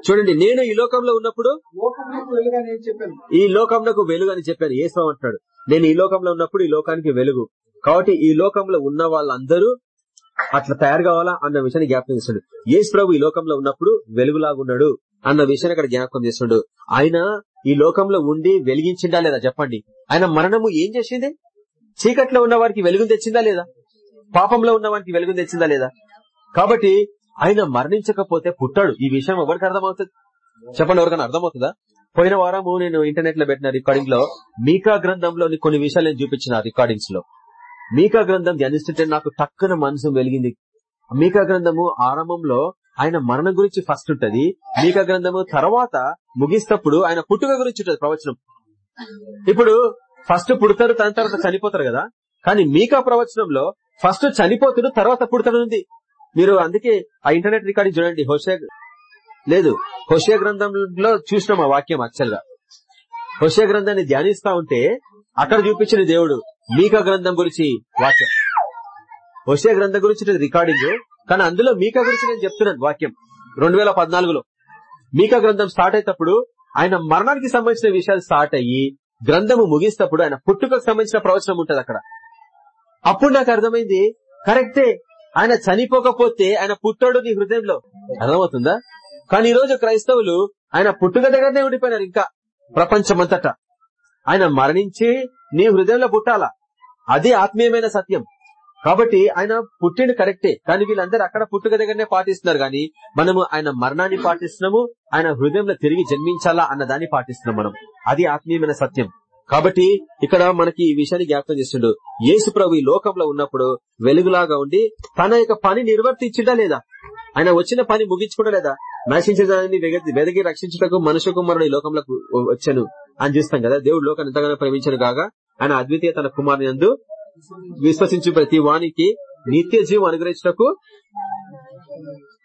Speaker 1: చూడండి నేను ఈ లోకంలో ఉన్నప్పుడు ఈ లోకంలో వెలుగు అని చెప్పాను? యేసు అంటున్నాడు నేను ఈ లోకంలో ఉన్నప్పుడు ఈ లోకానికి వెలుగు. కాబట్టి ఈ లోకంలో ఉన్న వాళ్ళందరూ అట్లా తయారు కావాలా? అన్న విషయాన్ని జ్ఞాపకం చేస్తాడు యేసు ప్రభు ఈ లోకంలో ఉన్నప్పుడు వెలుగులాగున్నాడు. అన్న విషయాన్ని అక్కడ జ్ఞాపకం చేస్తుండడు ఆయన ఈ లోకంలో ఉండి వెలిగించిందా లేదా చెప్పండి. ఆయన మరణము ఏం చేసింది? చీకట్లో ఉన్న వారికి వెలుగును తెచ్చిందా లేదా? పాపంలో ఉన్న వారికి వెలుగుని తెచ్చిందా లేదా? కాబట్టి ఆయన మరణించకపోతే పుట్టాడు. ఈ విషయం ఎవరికి అర్థమవుతుంది? చెప్పండి ఎవరికైనా అర్థమవుతుందా? పోయిన వారము నేను ఇంటర్నెట్లో పెట్టిన రికార్డింగ్లో మీకా గ్రంథంలోని కొన్ని విషయాలు నేను చూపించిన రికార్డింగ్స్లో మీకా గ్రంథం ధ్యానిస్తుంటే నాకు టక్కున మనసు వెలిగింది. మీకా గ్రంథము ఆరంభంలో ఆయన మరణం గురించి ఫస్ట్ ఉంటది మీక గ్రంథము తర్వాత ముగిస్తప్పుడు ఆయన పుట్టుక గురించి ఉంటది ప్రవచనం. ఇప్పుడు ఫస్ట్ పుడతారు దాని తర్వాత చనిపోతారు కదా. కానీ మీకా ప్రవచనంలో ఫస్ట్ చనిపోతుడు తర్వాత పుడతాడు ఉంది. మీరు అందుకే ఆ ఇంటర్నెట్ రికార్డింగ్ చూడండి హోషే లేదు హోషే గ్రంథంలో చూసినాం ఆ వాక్యం యాక్చువల్గా. హోషే గ్రంథాన్ని ధ్యానిస్తా ఉంటే అక్కడ చూపించిన దేవుడు మీకా గ్రంథం గురించి వాక్యం. హోషే గ్రంథం గురించి రికార్డింగ్. కానీ అందులో మీకా గురించి నేను చెప్తున్నాను వాక్యం. రెండు వేల పద్నాలుగులో. మీకా గ్రంథం స్టార్ట్ అయినప్పుడు ఆయన మరణానికి సంబంధించిన విషయాలు స్టార్ట్ అయ్యి గ్రంథము ముగిసినప్పుడు ఆయన పుట్టుకకు సంబంధించిన ప్రవచనం ఉంటుంది అక్కడ. అప్పుడు నాకు అర్థమైంది కరెక్టే ఆయన చనిపోకపోతే ఆయన పుట్టాడు నీ హృదయంలో. అర్థమవుతుందా? కానీ ఈ రోజు క్రైస్తవులు ఆయన పుట్టుక దగ్గరనే ఉండిపోయినారు ఇంకా ప్రపంచమంతటా. ఆయన మరణించి నీ హృదయంలో పుట్టాలా? అది ఆత్మీయమైన సత్యం. కాబట్టి ఆయన పుట్టిండు కరెక్టే. కానీ వీళ్ళందరూ అక్కడ పుట్టుక దగ్గరనే పాటిస్తున్నారు కానీ మనము ఆయన మరణాన్ని పాటిస్తున్నాము ఆయన హృదయంలో తిరిగి జన్మించాలా అన్న దాన్ని పాటిస్తున్నాం మనం. అది ఆత్మీయమైన సత్యం. కాబట్టి ఇక్కడ మనకి ఈ విషయాన్ని జ్ఞాపకం చేస్తుండు. యేసు ప్రభు ఈ లోకంలో ఉన్నప్పుడు వెలుగులాగా ఉండి తన యొక్క పని నిర్వర్తించిందా లేదా? ఆయన వచ్చిన పని ముగించుకుంటా లేదా? నశించేదాన్ని వెదగి రక్షించుటకు మనుషు కుమారుడు ఈ లోకంలోకి వచ్చాను అని చూస్తాం కదా. దేవుడు లోకాన్ని ఎంతగానో ప్రేమించను కాగా ఆయన అద్వితీయ తన కుమారుని అందు విశ్వసించు ప్రతి వానికి నిత్య జీవం అనుగ్రహించటకు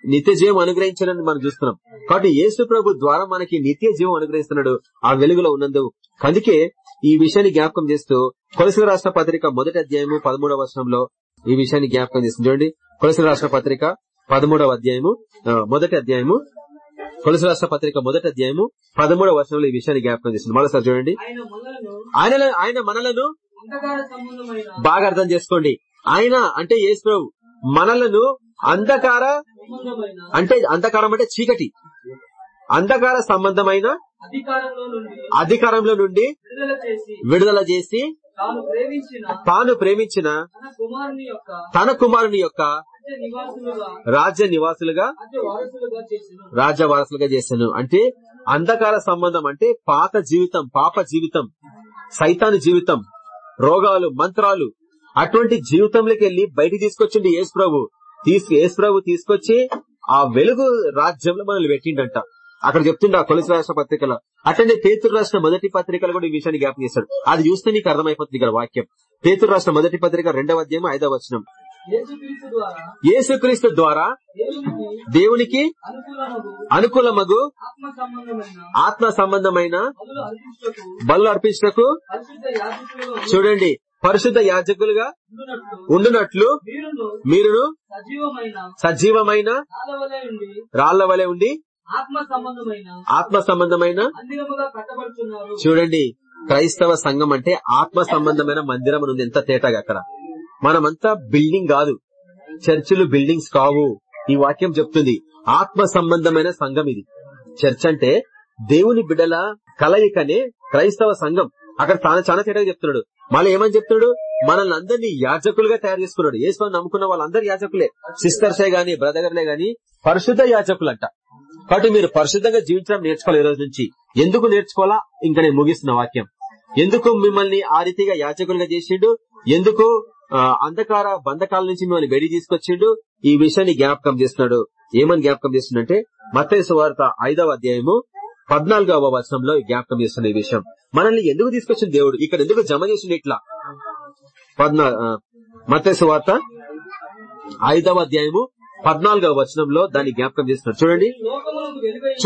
Speaker 1: నిత్య జీవం అనుగ్రహించాలని మనం చూస్తున్నాం. కాబట్టి యేసు ప్రభు ద్వారా మనకి నిత్య జీవం అనుగ్రహిస్తున్నాడు ఆ వెలుగులో ఉన్నందు అందుకే ఈ విషయాన్ని జ్ఞాపకం చేస్తూ కొలసిన రాష్ట్ర పత్రిక మొదటి అధ్యాయము పదమూడవ వర్షంలో ఈ విషయాన్ని జ్ఞాపకం చేస్తుంది. చూడండి. కొలసిన రాష్ట్ర పత్రిక పదమూడవ అధ్యాయము మొదటి అధ్యాయము కొలసిన రాష్ట్ర పత్రిక మొదటి అధ్యాయము పదమూడవ వర్షంలో ఈ విషయాన్ని జ్ఞాపకం చేస్తుంది. మరోసారి చూడండి.
Speaker 2: ఆయన మనలను
Speaker 1: ఆయన మనలను బాగా అర్థం చేసుకోండి. ఆయన అంటే యేసు ప్రభు. మనలను అంధకార అంటే అంధకారం అంటే చీకటి. అంధకార సంబంధమైన
Speaker 2: అధికారంలో నుండి
Speaker 1: అధికారంలో నుండి
Speaker 2: విడుదల చేసి తాను ప్రేమించిన
Speaker 1: తాను
Speaker 2: కుమారుని యొక్క రాజ్య నివాసులుగా
Speaker 1: రాజ్య
Speaker 2: వారసులుగా
Speaker 1: చేశాను అంటే అంధకార సంబంధం అంటే పాత జీవితం పాప జీవితం సైతాను జీవితం. రోగాలు మంత్రాలు అటువంటి జీవితంలోకి వెళ్ళి బయట తీసుకొచ్చిండి యేసు ప్రభు. తీసుకు యేసు ప్రభు తీసుకొచ్చి ఆ వెలుగు రాజ్యంలో మనల్ని పెట్టిండంట. అక్కడ చెప్తుండే ఆ కొలసి రాష్ట్ర పత్రికలో. అట్లనే పేతురు రాష్ట్ర మొదటి పత్రికలు కూడా ఈ విషయాన్ని జ్ఞాపం చేస్తాడు అది చూస్తే నీకు అర్థమైపోతుంది ఇక్కడ వాక్యం. పేతురు రాష్ట్ర మొదటి పత్రిక రెండవ అధ్యాయం ఐదవ వచనం.
Speaker 2: యేసుక్రీస్తు ద్వారా దేవునికి అనుకూలమగు ఆత్మ సంబంధమైన
Speaker 1: బలు అర్పించటకు చూడండి పరిశుద్ధ యాజకులుగా
Speaker 2: ఉండునట్లు మీరును
Speaker 1: మీరును
Speaker 2: సజీవమైన
Speaker 1: రాళ్ళ వలె ఉండి
Speaker 2: ఆత్మ సంబంధమైన
Speaker 1: చూడండి క్రైస్తవ సంఘం అంటే ఆత్మ సంబంధమైన మందిరం ఉంది. ఎంత తేటగా అక్కడ? మనమంతా బిల్డింగ్ కాదు. చర్చిలు బిల్డింగ్స్ కావు. ఈ వాక్యం చెప్తుంది. ఆత్మ సంబంధమైన సంఘం ఇది. చర్చ్ అంటే దేవుని బిడ్డల కలయికనే క్రైస్తవ సంఘం. అక్కడ తాను చాలా తేడా చెప్తున్నాడు. మళ్ళీ ఏమని చెప్తున్నాడు? మనల్ని అందరినీ యాజకులుగా తయారు చేసుకున్నాడు. యేసుని నమ్ముకున్న వాళ్ళందరూ యాజకులే. సిస్టర్సే గాని బ్రదర్లే గాని పరిశుద్ధ యాజకులంట. కాబట్టి మీరు పరిశుద్ధంగా జీవించడం నేర్చుకోవాలి ఈ రోజు నుంచి. ఎందుకు నేర్చుకోవాలా? ఇంకా నేను ముగిస్తున్న వాక్యం. ఎందుకు మిమ్మల్ని ఆ రీతిగా యాచకులుగా చేసిండు? ఎందుకు అంధకార బంధకాల నుంచి మిమ్మల్ని బయట తీసుకొచ్చిండు. ఈ విషయాన్ని జ్ఞాపకం చేస్తున్నాడు. ఏమని జ్ఞాపకం చేస్తుందంటే మత్తయి సువార్త ఐదవ అధ్యాయము పద్నాలుగవ వచనంలో జ్ఞాపకం చేస్తున్న ఈ విషయం. మనల్ని ఎందుకు తీసుకొచ్చింది దేవుడు? ఇక్కడ ఎందుకు జమ చేసిండు ఇట్లా? పద్నా మత్తయి సువార్త ఐదవ అధ్యాయము పద్నాలుగవ వచనంలో దాన్ని జ్ఞాపకం చేస్తున్నారు. చూడండి.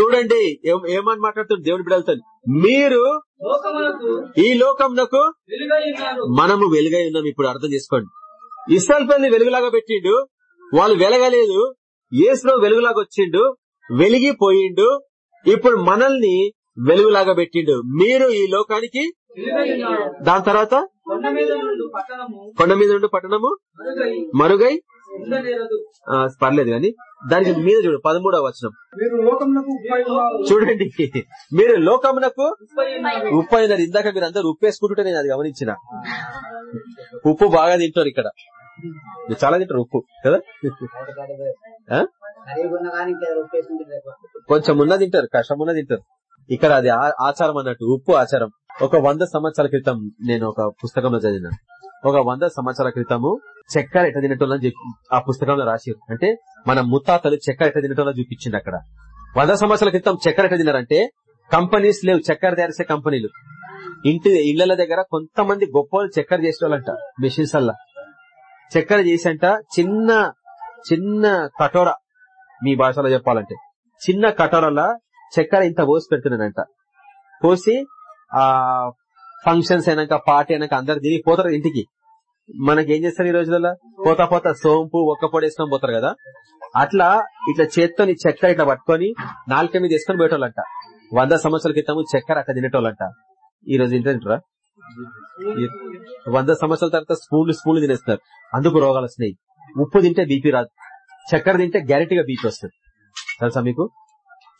Speaker 1: చూడండి. ఏమని మాట్లాడుతుంది దేవుని బిడ్డలతో. మీరు ఈ
Speaker 2: లోకంకు
Speaker 1: మనము వెలుగై ఉన్నాం. ఇప్పుడు అర్థం చేసుకోండి. ఇస్రాయల్ వెలుగులాగా పెట్టిండు. వాళ్ళు వెలగలేదు. ఏసులో వెలుగులాగా వచ్చిండు. వెలిగిపోయిండు. ఇప్పుడు మనల్ని వెలుగులాగా పెట్టిండు. మీరు ఈ లోకానికి దాని తర్వాత?
Speaker 2: కొండ మీద నుండి పట్టణము. మరుగై
Speaker 1: పర్లేదు కానీ దానికి మీద చూడు పదమూడవ వచనం. చూడండి మీరు లోకమునకు
Speaker 2: ఉప్పై
Speaker 1: అయినారు ఇందాక మీరు అందరు ఉప్పు వేసుకుంటుంటే నేను అది గమనించిన. ఉప్పు బాగా తింటారు ఇక్కడ. మీరు చాలా తింటారు ఉప్పు కదా? కొంచెం ఉన్న తింటారు కష్టం ఉన్న తింటారు. ఇక్కడ అది ఆచారం అన్నట్టు ఉప్పు ఆచారం. ఒక వంద సంవత్సరాల క్రితం నేను ఒక పుస్తకంలో చదివినాను ఒక వంద సంవత్సరాల క్రితము చక్కెర ఎట్ట తినటోళ్ళని చెప్పి ఆ పుస్తకంలో రాసిరు. అంటే మన ముత్తాతలు చక్కెర ఎట్ట తినటోళ్ళ చూపించింది అక్కడ. వంద సంవత్సరాల క్రితం చక్కెర ఎట్ట తిన్నారంటే కంపెనీస్ లేవు చక్కెర తయారు కంపెనీలు. ఇంటి ఇళ్ళ దగ్గర కొంతమంది గొప్ప చక్కెర చక్కెర చేసేవాళ్ళంట మెషిన్స్ అల్లా. చక్కెర చేసంట చిన్న చిన్న కటోర మీ భాషలో చెప్పాలంటే. చిన్న కటోరలా చక్కెర ఇంత పోసి పెడుతున్నానంట పోసి ఆ ఫంక్షన్స్ అయినాక పార్టీ అయినాక అందరు తిరిగి పోతారు ఇంటికి. మనకి ఏం చేస్తారు ఈ రోజులలో? పోతా పోతా సోంపు ఒక్క పొడి వేసుకొని పోతారు కదా? అట్లా ఇట్లా చేత్తోని చక్కెర ఇట్లా పట్టుకొని నాలుక మీద వేసుకొని పోయేటోళ్ళంట. వంద సంవత్సరాల క్రితము చక్కెర అట్లా తినేటోళ్ళంట. ఈ రోజు తింటారా వంద సంవత్సరాల తర్వాత స్పూన్లు స్పూన్లు తినేస్తున్నారు. అందుకు రోగాలు వస్తున్నాయి. ఉప్పు తింటే బీపీ రాదు. చక్కెర తింటే గ్యారెంటీగా బీపీ వస్తుంది. తెలుసా మీకు?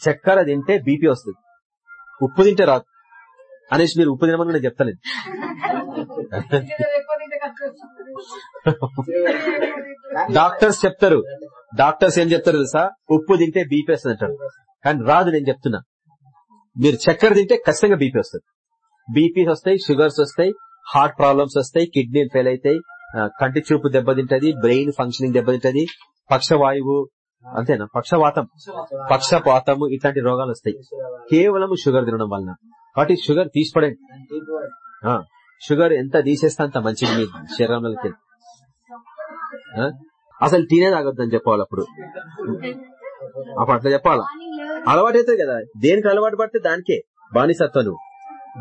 Speaker 1: చక్కెర తింటే బీపీ వస్తుంది. ఉప్పు తింటే రాదు. అనేసి మీరు ఉప్పు తినమని నేను చెప్తాను డాక్టర్స్ చెప్తారు. డాక్టర్స్ ఏం చెప్తారు తెలుసా? ఉప్పు తింటే బీపీ వస్తుంది అంటారు. కానీ రాదు నేను చెప్తున్నా. మీరు చక్కెర తింటే ఖచ్చితంగా బీపీ వస్తుంది. బీపీస్ వస్తాయి షుగర్స్ వస్తాయి హార్ట్ ప్రాబ్లమ్స్ వస్తాయి కిడ్నీ ఫెయిల్ అవుతాయి కంటి చూపు దెబ్బతింటది బ్రెయిన్ ఫంక్షనింగ్ దెబ్బతింటది పక్షవాయువు అంతేనా? పక్షవాతం. పక్షపాతము ఇట్లాంటి రోగాలు వస్తాయి. కేవలం షుగర్ తినడం వలన. కాబట్టి షుగర్ తీసిపడండి. షుగర్ ఎంత తీసేస్తే అంత మంచిది మీ శరీరంలోకి? ఆ? అసలు తినే తాగొద్దని చెప్పాలి అప్పుడు. అప్పుడు అట్లా చెప్పాలా? అలవాటు అవుతుంది కదా. దేనికి అలవాటు పడితే దానికే. బానిసత్వం నువ్వు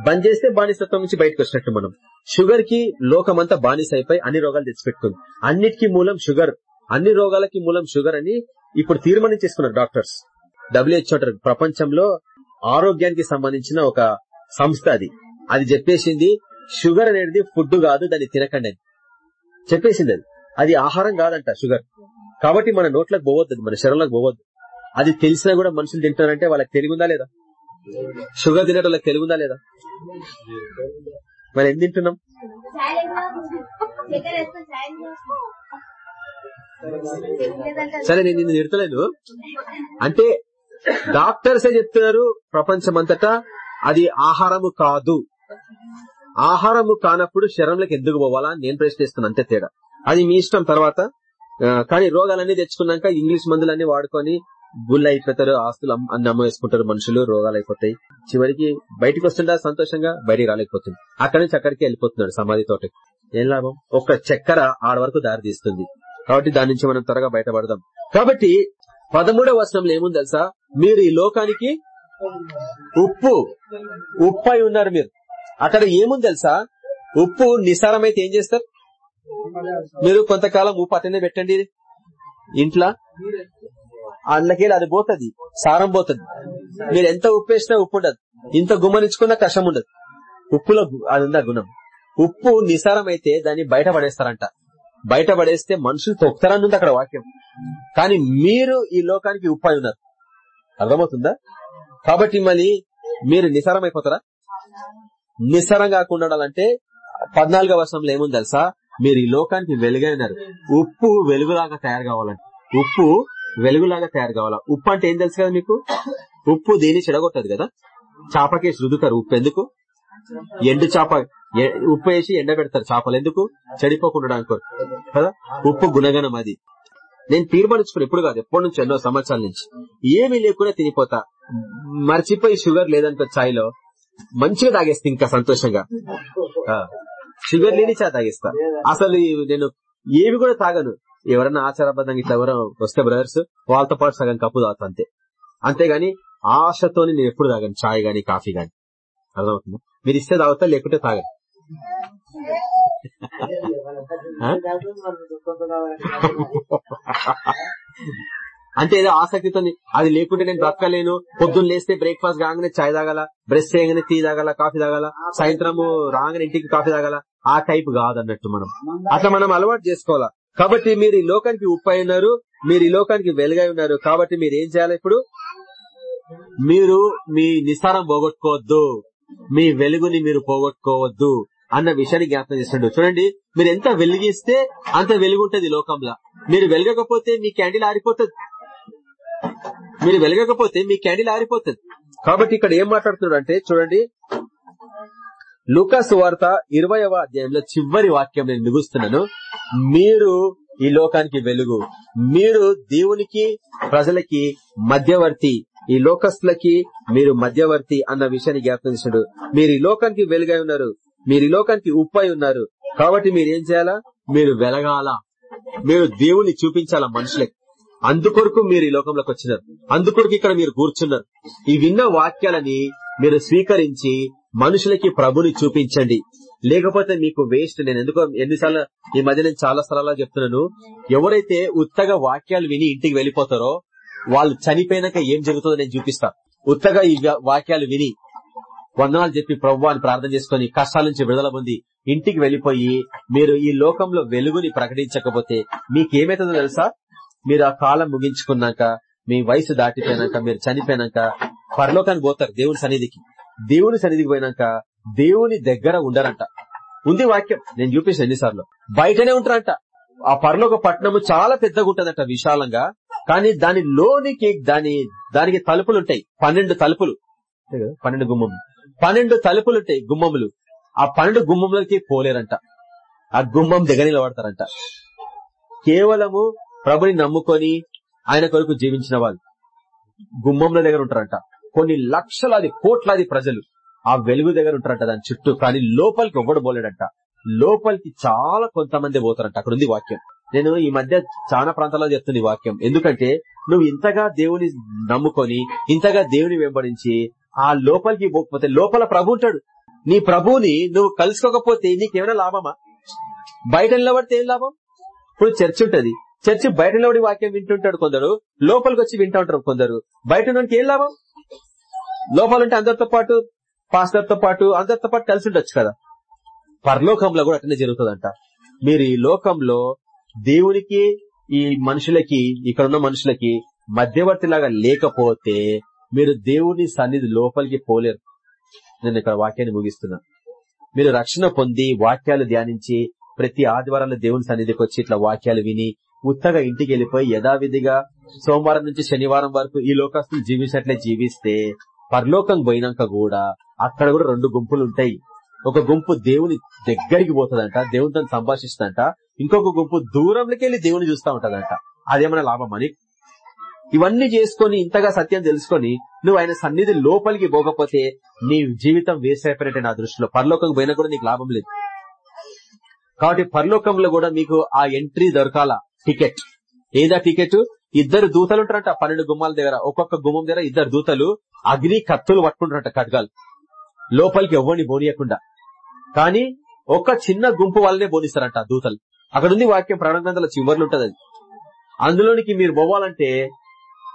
Speaker 1: బంద్ చేస్తే బానిసత్వం నుంచి బయటకు వచ్చినట్టు మనం. షుగర్కి లోకమంతా బానిస అయిపోయి అన్ని రోగాలు తెచ్చిపెట్టుకుంది. అన్నిటికీ మూలం షుగర్. అన్ని రోగాలకి మూలం షుగర్ అని ఇప్పుడు తీర్మానం చేసుకున్నారు డాక్టర్స్. డబ్ల్యూహెచ్ఓ ప్రపంచంలో ఆరోగ్యానికి సంబంధించిన ఒక సంస్థ అది. అది చెప్పేసింది షుగర్ అనేది ఫుడ్ కాదు దాన్ని తినకండి అని. చెప్పేసింది అది. అది ఆహారం కాదంట షుగర్. కాబట్టి మన నోట్లకు పోవద్దు మన శరీరంలోకి పోవద్దు. అది తెలిసినా కూడా మనుషులు తింటారంటే వాళ్ళకి తెలివిందా లేదా? షుగర్ తినేట వాళ్ళకి తెలివిందా లేదా? మరి ఏం తింటున్నాం? సరే నేను నిన్ను తిడతలేదు. అంటే డాక్టర్సే చెప్తున్నారు ప్రపంచమంతటా అది ఆహారము కాదు. ఆహారము కానప్పుడు శరంలోకి ఎందుకు పోవాలా? నేను ప్రశ్నిస్తున్నాను అంతే తేడా. అది మీ ఇష్టం తర్వాత కానీ రోగాలన్నీ తెచ్చుకున్నాక ఇంగ్లీష్ మందులన్నీ వాడుకొని గుళ్ళు అయిపోతారు ఆస్తులు అమ్- అన్ని అమ్మేసుకుంటారు మనుషులు రోగాలు అయిపోతాయి చివరికి బయటకు వస్తుందా సంతోషంగా బయటికి రాలేకపోతుంది. అక్కడి నుంచి అక్కడికి వెళ్ళిపోతున్నాడు సమాధి తోటకి. ఏం లాభం? ఒక్క చక్కెర ఆడ వరకు దారి తీస్తుంది. కాబట్టి దాని నుంచి మనం త్వరగా బయటపడదాం. కాబట్టి పదమూడవ వచనంలో ఏముంది తెలుసా? మీరు ఈ లోకానికి ఉప్పు ఉప్పు అయి ఉన్నారు మీరు. అక్కడ ఏముంది తెలుసా? ఉప్పు నిసారమైతే ఏం చేస్తారు? మీరు కొంతకాలం ఉప్పు అతనే పెట్టండి. ఇంట్లో? అందులోకి అది పోతుంది. సారం పోతుంది. మీరు ఎంత ఉప్పు వేసినా ఉప్పు ఉండదు. ఇంత గుమ్మనించుకున్న కష్టం ఉండదు. ఉప్పులో అది గుణం? ఉప్పు నిసారం అయితే దాన్ని బయట పడేస్తారంట. బయట పడేస్తే మనుషులు తొక్కుతారని అక్కడ వాక్యం. కానీ మీరు ఈ లోకానికి ఉప్పు అయి ఉన్నారు. అర్థమవుతుందా? కాబట్టి మళ్ళీ మీరు నిసారం అయిపోతారా నిస్సారం కాకుండా ఉండాలంటే పద్నాలుగో వర్షంలో ఏముంది తెలుసా? మీరు ఈ లోకానికి వెలుగైనారు ఉప్పు వెలుగులాగా తయారు కావాలంటే. ఉప్పు వెలుగులాగా తయారు కావాలా? ఉప్పు అంటే ఏం తెలుసు కదా మీకు? ఉప్పు దేని చెడగొట్టదు కదా? చాపకేసి రుదుతారు ఉప్పు ఎందుకు? ఎండు చేప ఉప్పు వేసి ఎండ పెడతారు చేపలు. ఎందుకు? చెడిపోకుండా అనుకో కదా? ఉప్పు గుణగణం అది. నేను తీర్మానించుకుని ఎప్పుడు కాదు. ఎప్పటి నుంచి ఎన్నో సంవత్సరాల నుంచి. ఏమీ లేకుండా తినిపోతా. మర్చిపోయి షుగర్ లేదనుకో ఛాయ్లో మంచిగా తాగేస్తా ఇంకా సంతోషంగా. ఆ, షుగర్ లేని చా తాగేస్తా. అసలు నేను ఏవి కూడా తాగను. ఎవరన్నా ఆచారబద్ధంగా ఇట్లా ఎవరో వస్తే బ్రదర్స్ వాళ్ళతో పాటు సగం కప్పు తాగుతా అంతే. అంతేగాని ఆశతోని నేను ఎప్పుడు తాగను. చాయ్ గాని కాఫీ గాని. అర్థమవుతుందా? మీరు ఇస్తే తాగుతా లేకుంటే తాగను? అంటే ఏదో ఆసక్తితో అది లేకుంటే నేను బ్రతకలేను పొద్దున్న లేస్తే బ్రేక్ఫాస్ట్ కాగానే చాయ్ తాగాల బ్రష్ చేయగానే టీ తాగల కాఫీ తాగల సాయంత్రం రాగానే ఇంటికి కాఫీ తాగల ఆ టైప్ కాదన్నట్టు మనం. అట్లా మనం అలవాటు చేసుకోవాలా. కాబట్టి మీరు ఈ లోకానికి ఉప్పు అయి ఉన్నారు మీరు ఈ లోకానికి వెలుగై ఉన్నారు కాబట్టి మీరు ఏం చేయాలి ఇప్పుడు? మీరు మీ నిస్సారం పోగొట్టుకోవద్దు. మీ వెలుగుని మీరు పోగొట్టుకోవద్దు అన్న విషయాన్ని జ్ఞాపకం చేస్తుండ్రు చూడండి మీరు ఎంత వెలిగిస్తే అంత వెలుగుంటది లోకంలో. మీరు వెలగకపోతే మీ క్యాండిల్ ఆరిపోతుంది. మీరు వెలగకపోతే మీ క్యాండిల్ ఆరిపోతుంది. కాబట్టి ఇక్కడ ఏం మాట్లాడుతున్నాడు అంటే చూడండి. లూకాసు వార్త ఇరవయవ అధ్యాయంలో చివరి వాక్యం నేను ముగుస్తున్నాను. మీరు ఈ లోకానికి వెలుగు మీరు దేవునికి ప్రజలకి మధ్యవర్తి ఈ లోకస్తులకి మీరు మధ్యవర్తి అన్న విషయాన్ని జ్ఞాపకం చేశాడు. మీరు ఈ లోకానికి వెలుగై ఉన్నారు మీరు ఈ లోకానికి ఉప్పై ఉన్నారు. కాబట్టి మీరు ఏం చేయాలా? మీరు వెలగాల? మీరు దేవుని చూపించాలా మనుషులకి? అందుకొరకు మీరు ఈ లోకంలోకి వచ్చినారు. అందుకొరకు ఇక్కడ మీరు కూర్చున్నారు. ఈ విన్న వాక్యాలని మీరు స్వీకరించి మనుషులకి ప్రభుని చూపించండి. లేకపోతే మీకు వేస్ట్ నేను ఎందుకో ఎన్నిసార్లు ఈ మధ్య నేను చాలా స్థలాల్లో చెప్తున్నాను. ఎవరైతే ఉత్తగా వాక్యాలు విని ఇంటికి వెళ్ళిపోతారో వాళ్ళు చనిపోయినాక ఏం జరుగుతుందో నేను చూపిస్తా. ఉత్తగా ఈ వాక్యాలు విని వందనాలు చెప్పి ప్రభు అని ప్రార్థన చేసుకుని కష్టాల నుంచి విడుదల పొంది ఇంటికి వెళ్ళిపోయి మీరు ఈ లోకంలో వెలుగుని ప్రకటించకపోతే మీకేమైతుందో తెలుసా? మీరు ఆ కాలం ముగించుకున్నాక మీ వయసు దాటిపోయినాక మీరు చనిపోయినాక పరలోకానికి పోతారు దేవుని సన్నిధికి. దేవుని సన్నిధికి పోయినాక దేవుని దగ్గర ఉండరంట. ఉంది వాక్యం. నేను చూపించిన ఎన్నిసార్లు. బయటనే ఉంటారంట. ఆ పరలోక పట్టణము చాలా పెద్దగా ఉంటదంట విశాలంగా. కానీ దాని లోనికి దాని దానికి తలుపులు ఉంటాయి. పన్నెండు తలుపులు. పన్నెండు గుమ్మములు. పన్నెండు తలుపులు ఉంటాయి గుమ్మములు. ఆ పన్నెండు గుమ్మములకి పోలేరంట. ఆ గుమ్మం దగ్గర నిలబడతారంట. కేవలము ప్రభుని నమ్ముకొని ఆయన కొరకు జీవించిన వాళ్ళు. గుమ్మంల దగ్గర ఉంటారంట. కొన్ని లక్షలాది కోట్లాది ప్రజలు ఆ వెలుగు దగ్గర ఉంటారంట దాని చుట్టూ. కానీ లోపలికి ఎవ్వడు పోలేడంట. లోపలికి చాలా కొంతమంది పోతారంట. అక్కడ ఉంది వాక్యం. నేను ఈ మధ్య చాలా ప్రాంతాల్లో చెప్తుంది ఈ వాక్యం. ఎందుకంటే నువ్వు ఇంతగా దేవుని నమ్ముకొని ఇంతగా దేవుని వెంబడించి ఆ లోపలికి పోకపోతే లోపల ప్రభు ఉంటాడు. నీ ప్రభువుని నువ్వు కలుసుకోకపోతే నీకేమైనా లాభమా? బయట నిలబడితే ఏం లాభం? ఇప్పుడు చర్చ్ ఉంటది. చర్చి బయట నుండి వాక్యం వింటుంటాడు కొందరు లోపలికి వచ్చి వింటూ ఉంటారు కొందరు. బయట నుండి ఏం లాభం? లోపలంటే అందరితో పాటు పాస్టర్తో పాటు అందరితో పాటు కలిసి ఉండొచ్చు కదా. పరలోకంలో కూడా అట్లనే జరుగుతుందంట. మీరు ఈ లోకంలో దేవునికి ఈ మనుషులకి ఇక్కడ ఉన్న మనుషులకి మధ్యవర్తిలాగా లేకపోతే మీరు దేవుని సన్నిధి లోపలికి పోలేరు. నేను ఇక్కడ వాక్యాన్ని ముగిస్తున్నా. మీరు రక్షణ పొంది వాక్యాలు ధ్యానించి ప్రతి ఆదివారాలు దేవుని సన్నిధికి వచ్చి ఇట్లా వాక్యాలు విని ఉత్తగా ఇంటికి వెళ్ళిపోయి యథావిధిగా సోమవారం నుంచి శనివారం వరకు ఈ లోకస్తులు జీవించినట్లే జీవిస్తే పరలోకం పోయినాక కూడా అక్కడ కూడా రెండు గుంపులు ఉంటాయి. ఒక గుంపు దేవుని దగ్గరికి పోతుందంట దేవునితో సంభాషిస్తుందంట. ఇంకొక గుంపు దూరంలోకి వెళ్ళి దేవుని చూస్తా ఉంటదంట. అదేమైనా లాభం అని? ఇవన్నీ చేసుకొని ఇంతగా సత్యం తెలుసుకొని నువ్వు ఆయన సన్నిధి లోపలికి పోకపోతే నీ జీవితం వేస్ట్ అయిపోయినట్టే నా దృష్టిలో. పరలోకం పోయినా కూడా నీకు లాభం లేదు. కాబట్టి పరలోకంలో కూడా మీకు ఆ ఎంట్రీ దొరకాల. టికెట్. ఏదా టికెట్? ఇద్దరు దూతలు ఉంటారంట పన్నెండు గుమ్మాల దగ్గర. ఒక్కొక్క గుమ్మం దగ్గర ఇద్దరు దూతలు అగ్ని కత్తులు పట్టుకుంటారంట ఖడ్గాలు. లోపలికి ఎవ్వరిని బోనియకుండా. కానీ ఒక చిన్న గుంపు వాళ్ళనే బోనిస్తారంట దూతలు. అక్కడ ఉంది వాక్యం ప్రాణగ్రంథాల చివర్లు ఉంటది అది. అందులోనికి మీరు పోవాలంటే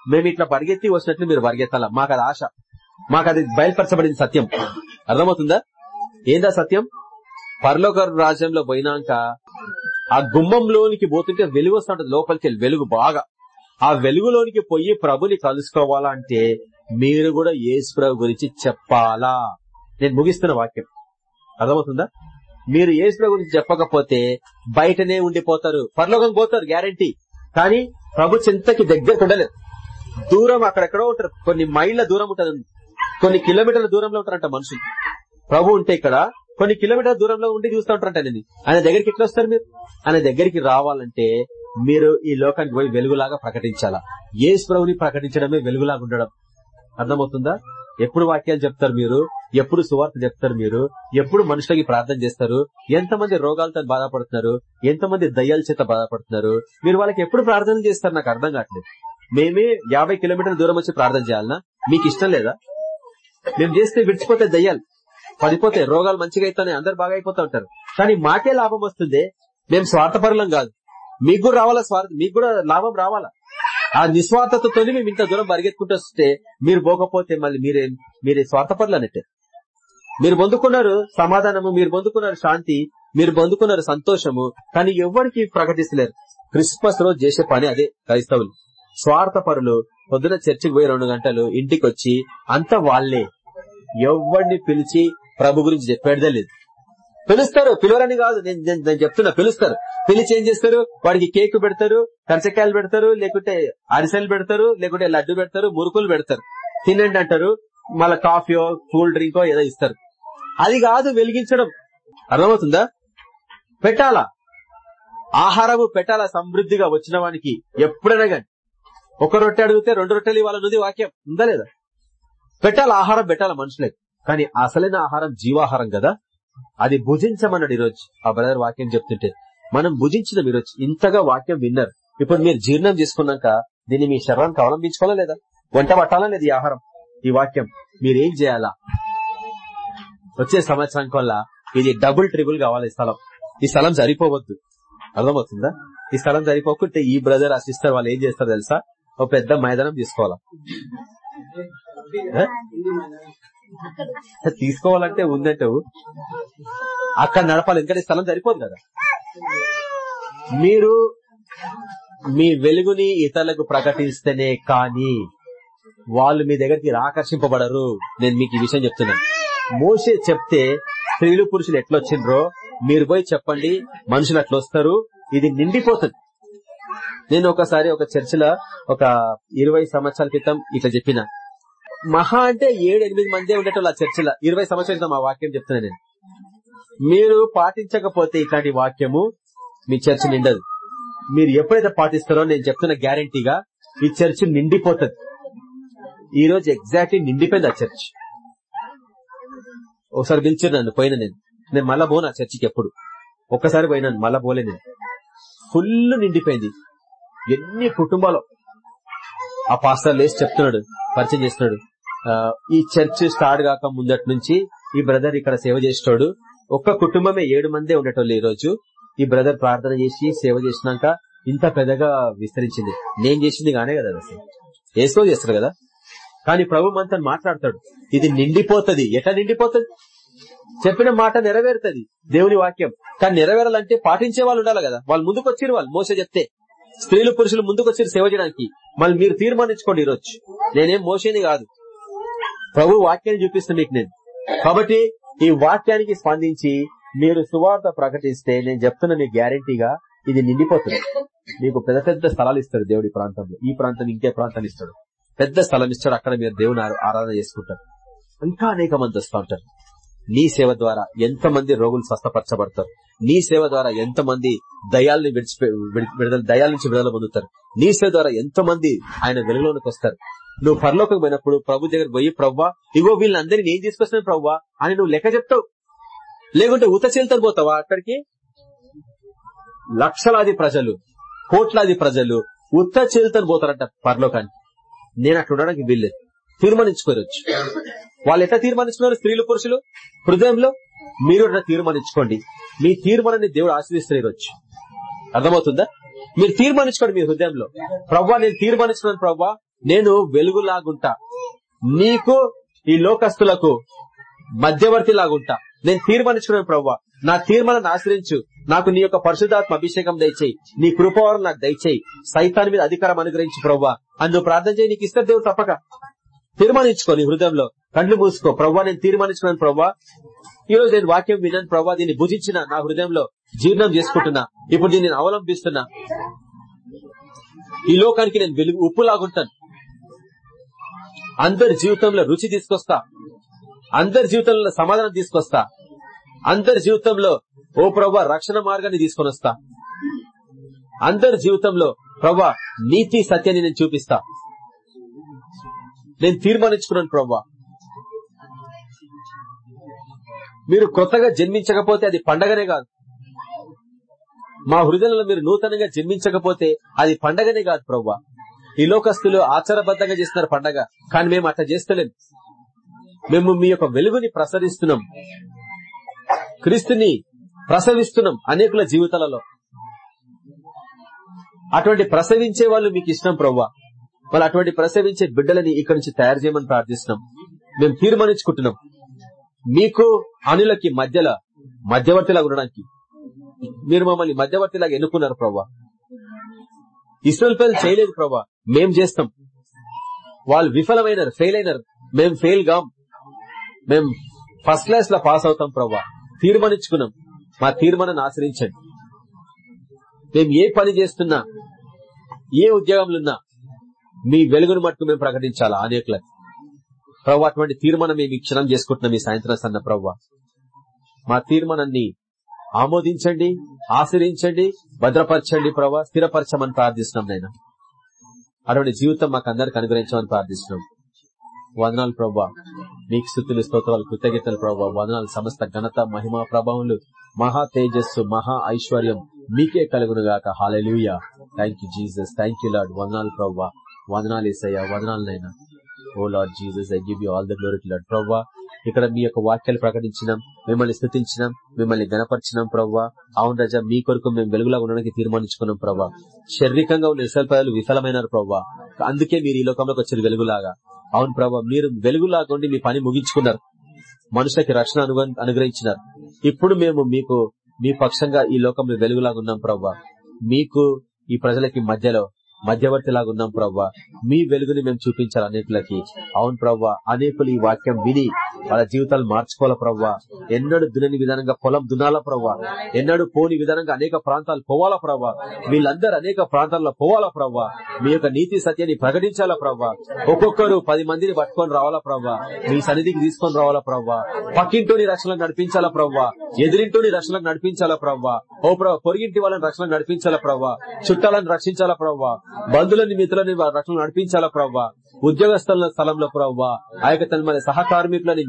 Speaker 1: మేము ఇట్లా పరిగెత్తి వచ్చినట్లు మీరు పరిగెత్తాల? మాకు అది ఆశ. మాకు అది బయలుపరచబడింది సత్యం. అర్థమవుతుందా? ఏందా సత్యం? పరలోక రాజ్యంలో పోయినాక ఆ గుమ్మంలోనికి పోతుంటే వెలుగు వస్తుంటది లోపలికి వెళ్ళి వెలుగు బాగా. ఆ వెలుగులోనికి పోయి ప్రభుని కలుసుకోవాలంటే మీరు కూడా యేసు ప్రభు గురించి చెప్పాలా? నేను ముగిస్తున్న వాక్యం. అర్థమవుతుందా? మీరు యేసు ప్రభు గురించి చెప్పకపోతే బయటనే ఉండిపోతారు. పరలోకం పోతారు గ్యారంటీ. కానీ ప్రభు చింతకి దగ్గరకు ఉండలేదు దూరం అక్కడెక్కడో ఉంటారు. కొన్ని మైళ్ళ దూరం ఉంటుంది. కొన్ని కిలోమీటర్ల దూరంలో ఉంటారంట మనుషులు. ప్రభు ఉంటే ఇక్కడ కొన్ని కిలోమీటర్ల దూరంలో ఉండి చూస్తూ ఉంటారంట ఆయన దగ్గరికి ఎట్లా వస్తారు మీరు? ఆయన దగ్గరికి రావాలంటే మీరు ఈ లోకానికి పోయి వెలుగులాగా ప్రకటించాలా? ఏ ప్రభుని ప్రకటించడమే వెలుగులాగా ఉండడం అర్థమవుతుందా? ఎప్పుడు వాక్యాలు చెప్తారు మీరు? ఎప్పుడు సువార్త చెప్తారు మీరు? ఎప్పుడు మనుషులకి ప్రార్థన చేస్తారు? ఎంతమంది రోగాలతో బాధపడుతున్నారు? ఎంతమంది దయ్యాల చేత బాధపడుతున్నారు? మీరు వాళ్ళకి ఎప్పుడు ప్రార్థన చేస్తారు? నాకు అర్థం కావట్లేదు. మేమే యాభై కిలోమీటర్ల దూరం వచ్చి ప్రార్థన చేయాలనా? మీకు ఇష్టం లేదా? మేము చేస్తే విడిచిపోతే దయ్యాలు. పడిపోతాయి రోగాలు మంచిగా అవుతాయి అందరు బాగా అయిపోతా ఉంటారు. కానీ మాకే లాభం వస్తుంది? మేము స్వార్థపరులం కాదు. మీకు కూడా రావాలా స్వార్థ? మీకు కూడా లాభం రావాలా? ఆ నిస్వార్థతతో మేము ఇంత దూరం పరిగెత్తుకుంటూ వస్తే మీరు పోకపోతే మళ్ళీ మీరే మీరే స్వార్థపరులు అన్నట్టే మీరు పొందుకున్నారు సమాధానము మీరు పొందుకున్నారు శాంతి మీరు పొందుకున్నారు సంతోషము కానీ ఎవరికి ప్రకటిస్తలేరు. క్రిస్మస్ రోజు చేసే పని అదే క్రైస్తవులు. స్వార్థపరులు పొద్దున చర్చికి పోయి రెండు గంటలు ఇంటికి వచ్చి అంత వాళ్ళే ఎవరిని పిలిచి ప్రభు గురించి చెప్పేదే లేదు పిలుస్తారు పిలవరని కాదు నేను నేను- చెప్తున్నా పిలుస్తారు. పిలిచి ఏం చేస్తారు? వాడికి కేక్ పెడతారు కరచకాయలు పెడతారు లేకుంటే అరిసెలు పెడతారు లేకుంటే లడ్డు పెడతారు మురుకులు పెడతారు. తినండి అంటారు మళ్ళా కాఫీయో కూల్ డ్రింకో ఏదో ఇస్తారు. అది కాదు వెలిగించడం. అర్థమవుతుందా? పెట్టాలా. ఆహారము పెట్టాలా సమృద్ధిగా వచ్చిన వానికి ఎప్పుడైనా కానీ ఒక రొట్టె అడిగితే రెండు రొట్టెలు ఇవ్వాలన్నది వాక్యం. ఉందా లేదా? పెట్టాలి ఆహారం పెట్టాలి మనుషులకి. కానీ అసలైన ఆహారం జీవాహారం కదా? అది భుజించమన్నాడు ఈరోజు ఆ బ్రదర్ వాక్యం చెప్తుంటే. మనం భుజించినాం ఈరోజు. ఇంతగా వాక్యం విన్నారు. ఇప్పుడు మీరు జీర్ణం చేసుకున్నాక దీన్ని మీ శరీరానికి అవలంబించుకోవాలా లేదా? వంట పట్టాలా లేదు ఈ ఆహారం? ఈ వాక్యం మీరేం చేయాలా? వచ్చే సంవత్సరానికి వల్ల ఇది డబుల్ ట్రిబుల్ కావాలి ఈ స్థలం. ఈ స్థలం సరిపోవద్దు. అర్థమవుతుందా? ఈ స్థలం సరిపోకుంటే ఈ బ్రదర్ ఆ సిస్టర్ వాళ్ళు ఏం చేస్తారు తెలుసా? ఒక పెద్ద మైదానం తీసుకోవాలా? తీసుకోవాలంటే ఉందంటావు అక్కడ నడపాలి ఎందుకంటే ఈ స్థలం సరిపోదు కదా. మీరు మీ వెలుగుని ఇతరులకు ప్రకటిస్తేనే కానీ వాళ్ళు మీ దగ్గరికి ఆకర్షింపబడరు. నేను మీకు ఈ విషయం చెప్తున్నాను మోసే చెప్తే స్త్రీలు పురుషులు ఎట్లొచ్చిండ్రో మీరు పోయి చెప్పండి మనుషులు అట్లా వస్తారు ఇది నిండిపోతుంది. నేను ఒకసారి ఒక చర్చిలో ఒక ఇరవై సంవత్సరాల క్రితం ఇట్లా చెప్పిన. మహా అంటే ఏడు ఎనిమిది మందే ఉండేటోళ్ళు ఆ చర్చిలో. ఇరవై సంవత్సరాలు ఆ వాక్యం చెప్తున్నా నేను. మీరు పాటించకపోతే ఇట్లాంటి వాక్యము మీ చర్చ్ నిండదు. మీరు ఎప్పుడైతే పాటిస్తారో నేను చెప్తున్న గ్యారంటీగా ఈ చర్చ్ నిండిపోతుంది. ఈ రోజు ఎగ్జాక్ట్లీ నిండిపోయింది ఆ చర్చ్. ఒకసారి పిలిచారు నన్ను పోయిన నేను. నేను మళ్ళా పోను ఆ చర్చికి ఎప్పుడు. ఒక్కసారి పోయినాను మళ్ళా పోలే నేను. ఫుల్ నిండిపోయింది. ఎన్ని కుటుంబాలు. ఆ పాస్టర్ లేసి చెప్తున్నాడు పరిచయం చేస్తున్నాడు. ఆ, ఈ చర్చ్ స్టార్ట్ కాక ముందటి నుంచి ఈ బ్రదర్ ఇక్కడ సేవ చేసేటోడు. ఒక్క కుటుంబమే ఏడు మందే ఉండేటోళ్ళు ఈ రోజు ఈ బ్రదర్ ప్రార్థన చేసి సేవ చేసినాక ఇంత పెద్దగా విస్తరించింది. నేను చేసింది కానే కదా అసలు. ఏసో చేస్తారు కదా. కానీ ప్రభు మనతో మాట్లాడతాడు. ఇది నిండిపోతది. ఎట్లా నిండిపోతుంది? చెప్పిన మాట నెరవేరుతుంది దేవుని వాక్యం. కానీ నెరవేరాలంటే పాటించే వాళ్ళు ఉండాలి కదా. వాళ్ళు ముందుకు వచ్చిన వాళ్ళు. మోస చెప్తే స్త్రీలు పురుషులు ముందుకు వచ్చి సేవ చేయడానికి. మళ్ళీ మీరు తీర్మానించుకోండి ఈరోజు. నేనేం మోసేది కాదు. ప్రభు వాక్యాన్ని చూపిస్తాను మీకు నేను. కాబట్టి ఈ వాక్యానికి స్పందించి మీరు సువార్త ప్రకటిస్తే నేను చెప్తున్న మీ గ్యారంటీగా ఇది నిండిపోతుంది. మీకు పెద్ద పెద్ద స్థలాలు ఇస్తాడు దేవుడి ప్రాంతంలో. ఈ ప్రాంతం ఇంకే ప్రాంతాన్ని ఇస్తాడు. పెద్ద స్థలం ఇస్తాడు. అక్కడ మీరు దేవుని ఆరాధన చేసుకుంటారు. ఇంకా అనేక మంది వస్తూ ఉంటారు. నీ సేవ ద్వారా ఎంత మంది రోగులు స్వస్థపరచబడతారు? నీ సేవ ద్వారా ఎంత మంది దయాల్ని విడిచిపె విడుదల దయాల నుంచి విడుదల పొందుతారు. నీ సేవ ద్వారా ఎంత మంది ఆయన వెలుగులోనికి వస్తారు. నువ్వు పరలోకం పోయినప్పుడు ప్రభు దగ్గర పోయి ప్రవ్వా ఇగో వీళ్ళందరినీ నేను తీసుకొస్తాను ప్రవ్వా అని నువ్వు లెక్క చెప్తావు. లేకుంటే ఉత పోతావా అక్కడికి? లక్షలాది ప్రజలు కోట్లాది ప్రజలు ఉత్త చేలుతాను పోతారంట పరలోకానికి. నేను అక్కడ ఉండడానికి వీల్లేదు. తీర్మానించుకోవచ్చు. వాళ్ళు ఎట్లా తీర్మానించుకున్నారు స్త్రీలు పురుషులు? హృదయంలో? మీరు తీర్మానించుకోండి. మీ తీర్మానాన్ని దేవుడు ఆశ్రయిస్తారు ఈరోజు అర్థమవుతుందా? మీరు తీర్మానించుకోండి మీ హృదయంలో. ప్రవ్వా నేను తీర్మానించుకున్నాను ప్రవ్వా నేను వెలుగులాగుంటా. నీకు ఈ లోకస్తులకు మధ్యవర్తి లాగుంటా నేను తీర్మానించుకున్నాను ప్రవ్వా. నా తీర్మానాన్ని ఆశ్రయించు. నాకు నీ యొక్క పరిశుధాత్మ అభిషేకం దయచేయి. నీ కృపవరం నాకు దయచేయి. సైతాన్ మీద అధికారం అనుగ్రహించు ప్రవ్వా. అని నువ్వు ప్రార్థన చేయి నీకు ఇస్తారు దేవుడు తప్పక. తీర్మానించుకో నీ హృదయంలో. కళ్ళు మూసుకో. ప్రవ్వా నేను తీర్మానించుకున్నాను ప్రవ్వా. ఈ రోజు నేను వాక్యం విన్నాను ప్రవ్వా దీన్ని భుజించిన నా హృదయంలో జీర్ణం చేసుకుంటున్నా. ఇప్పుడు దీన్ని నేను అవలంబిస్తున్నా. ఈ లోకానికి నేను వెలుగు ఉప్పులాగుంటాను. అందరి జీవితంలో రుచి తీసుకొస్తా. అందరి జీవితంలో సమాధానం తీసుకొస్తా. అందరి జీవితంలో ఓ ప్రభా రక్షణ మార్గాన్ని తీసుకొని వస్తా అందరి జీవితంలో ప్రభా నీతి సత్యాన్ని నేను చూపిస్తా. నేను తీర్మానించుకున్నాను ప్రభా. మీరు కొత్తగా జన్మించకపోతే అది పండగనే కాదు. మా హృదయంలో మీరు నూతనంగా జన్మించకపోతే అది పండగనే కాదు ప్రవ్వా. ఈ లోకస్తులు ఆచారబద్ధంగా చేస్తున్నారు పండగ కానీ మేము అట్లా చేస్తలేం. మేము మీ యొక్క వెలుగుని ప్రసరిస్తున్నాం. క్రీస్తుని ప్రసవిస్తున్నాం అనేకుల జీవితాలలో. అటువంటి ప్రసవించే వాళ్ళు మీకు ఇష్టం ప్రవ్వా. వాళ్ళు అటువంటి ప్రసవించే బిడ్డలని ఇక్కడి నుంచి తయారు చేయమని ప్రార్థిస్తున్నాం. మేము తీర్మానించుకుంటున్నాం. మీకు అనులకి మధ్యలో మధ్యవర్తిలాగా ఉండడానికి. మీరు మమ్మల్ని మధ్యవర్తిలాగా ఎన్నుకున్నారు ప్రవ్వా. ఇస్రాయల్ పిల్లలు చేయలేదు ప్రభా మేం చేస్తాం. వాళ్ళు విఫలమైనారు ఫెయిల్ అయినారు. మేం ఫెయిల్ గాం మేం ఫస్ట్ క్లాస్లో పాస్ అవుతాం ప్రభా తీర్మానించుకున్నాం. మా తీర్మానాన్ని ఆశ్రయించండి. మేము ఏ పని చేస్తున్నా ఏ ఉద్యోగంలో ఉన్నా మీ వెలుగును మట్టుకు మేము ప్రకటించాలా అనేకులకు. ప్రభు అటువంటి తీర్మానం మేము ఈ క్షణం చేసుకుంటున్నాం ఈ సాయంత్రం సన్న ప్రవ్వ మా తీర్మానాన్ని ఆమోదించండి ఆశ్రయించండి భద్రపరచండి ప్రభా. స్థిరపరచమని ప్రార్థిస్తున్నాం నేను అటువంటి జీవితం మాకు అందరికి అనుగ్రహించమని ప్రార్థిస్తున్నాం. వదనాలు ప్రవ్వ మీకు స్థుతులు స్తోత్రాలు కృతజ్ఞతలు ప్రవ్వ వదనాలు సమస్త ఘనత మహిమా ప్రభావములు మహా తేజస్సు మహా ఐశ్వర్యం మీకే కలుగును గాక. Hallelujah thank you Jesus thank you Lord వదనాలు ప్రభా. వదనాలు ఏసయ్యా. వదనాలనైనా O Lord Jesus I give you all the glory Lord ఇక్కడ మీ యొక్క వాక్యాలు ప్రకటించినాం మిమ్మల్ని స్థుతించినాం మిమ్మల్ని గణపరిచినాం ప్రవ్వా. అవును రజా మీ కొరకు మేము వెలుగులా ఉండడానికి తీర్మానించుకున్నాం ప్రవ్వా. శారీరకంగా ఉన్న ఇసల్పాయలు విఫలమైనారు ప్రవ్వా. అందుకే మీరు ఈ లోకంలోకి వచ్చారు వెలుగులాగా. అవును ప్రభా మీరు వెలుగులాగా ఉండి మీ పని ముగించుకున్నారు. మనుషులకి రక్షణ అనుగ- అనుగ్రహించినారు. ఇప్పుడు మేము మీకు మీ పక్షంగా ఈ లోకంలో వెలుగులాగా ఉన్నాం ప్రవ్వా. మీకు ఈ ప్రజలకి మధ్యలో మధ్యవర్తిలాగా ఉన్నాం ప్రవ్వా. మీ వెలుగుని మేము చూపించాలి అనేకులకి అవును ప్రవ్వా. అనేకులు ఈ వాక్యం విని వాళ్ళ జీవితాలు మార్చుకోవాలా ప్రవ్వా? ఎన్నడూ దునని విధానంగా పొలం దునాలా ప్రవ్వా? ఎన్నడూ పోని విధానంగా అనేక ప్రాంతాలు పోవాలా ప్రవ్వా? వీళ్ళందరూ అనేక ప్రాంతాల్లో పోవాలా ప్రవ్వా? మీ యొక్క నీతి సత్యాన్ని ప్రకటించాలా ప్రవ్వా? ఒక్కొక్కరు పది మందిని పట్టుకొని రావాలా ప్రవ్వా? మీ సన్నిధికి తీసుకొని రావాలా ప్రవ్వా? పక్కింటోని రక్షణకు నడిపించాలా ప్రవ్వా? ఎదిరింటోని రక్షణకు నడిపించాలా ప్రవ్వా? ఓ ప్రభా పొరిగింటి వాళ్ళని రక్షణకు నడిపించాలా ప్రవ్వా? చుట్టాలను రక్షించాలా ప్రవ్వా? బంధువులని మిత్రులని వాళ్ళ రక్షణ నడిపించాలా ప్రవ్వా? ఉద్యోగస్తుల స్థలంలో ప్రవ్వా ఆ యొక్క తన మన సహకార్మికులని